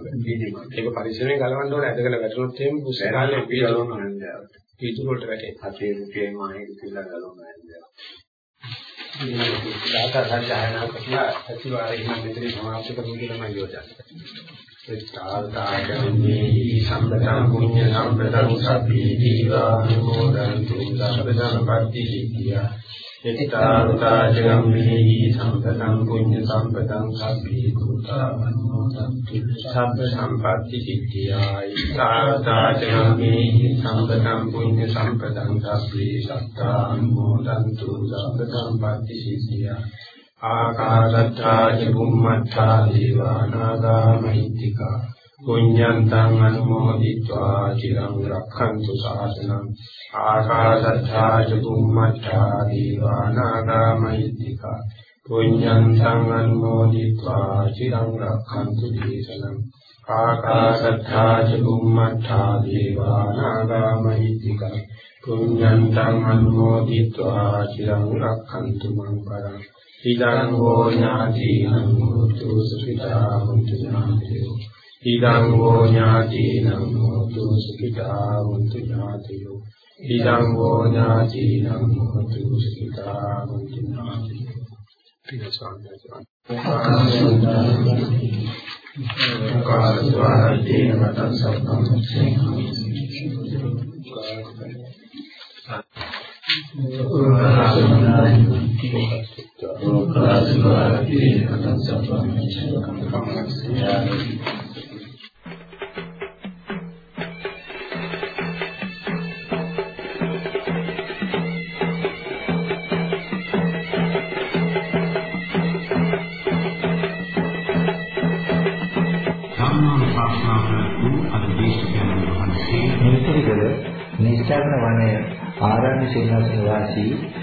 Speaker 1: ඒක පරිස්සමෙන් ගලවන්න ඕනේ. ඇදගෙන වැටුනොත් එහෙම පුස්කාලේ
Speaker 2: පිළිගලවන්න ඕනේ
Speaker 1: පිටු වලට වැටේ.
Speaker 2: අතේ රුපියල් මානෙක කියලා ගලවන්න ඕනේ
Speaker 1: දාත සංජානනා කරලා සතිවාරයේ ඉන්න මෙතන සමාජ කරමු කියලා මම යෝජනා කරනවා. චාල්තාගමේ සම්පතං පුඤ්ඤ සම්පතං සබ්බේ දීවානුමෝදන්තු සම්පතං පත්ති සිද්ධියා එතිතාවතාජගම්මේ සම්පතං පුඤ්ඤ සම්පතං සබ්බේ භූතානුමෝදන්තු සබ්බ සම්පatti සිද්ධියා එතිතාවතාජගම්මේ සම්පතං පුඤ්ඤ සම්පතං සබ්බේ සත්තානුමෝදන්තු සබ්බ සම්පatti සිද්ධියා ආකාශත්තා චුම්මත්තා දීවානාගා මහිත්‍තිකා පුඤ්ඤන්තං අනුමෝදිत्वा චිරං රක්ඛන්තු සාසනං ආකාශත්තා චුම්මත්තා දීවානාගා මහිත්‍තිකා පුඤ්ඤන්තං අනුමෝදිत्वा චිරං රක්ඛන්තු දේශනං ආකාශත්තා චුම්මත්තා දීවානාගා මහිත්‍තිකා පුඤ්ඤන්තං අනුමෝදිत्वा චිරං රක්ඛන්තු මං පරං ඉදං හෝ ඥාතිනං හෝතු සුඛිතා හොන්තු ඥාතියෝ ඉදං හෝ ඥාතිනං හෝතු සුඛිතා හොන්තු ඥාතියෝ ඉදං හෝ ඥාතිනං හෝතු සුඛිතා හොන්තු ඥාතියෝ කාලස්වාදීන මතං සබ්බං
Speaker 6: නිස්සාරණ වනයේ ආරණ්‍ය සේනාසන වාසී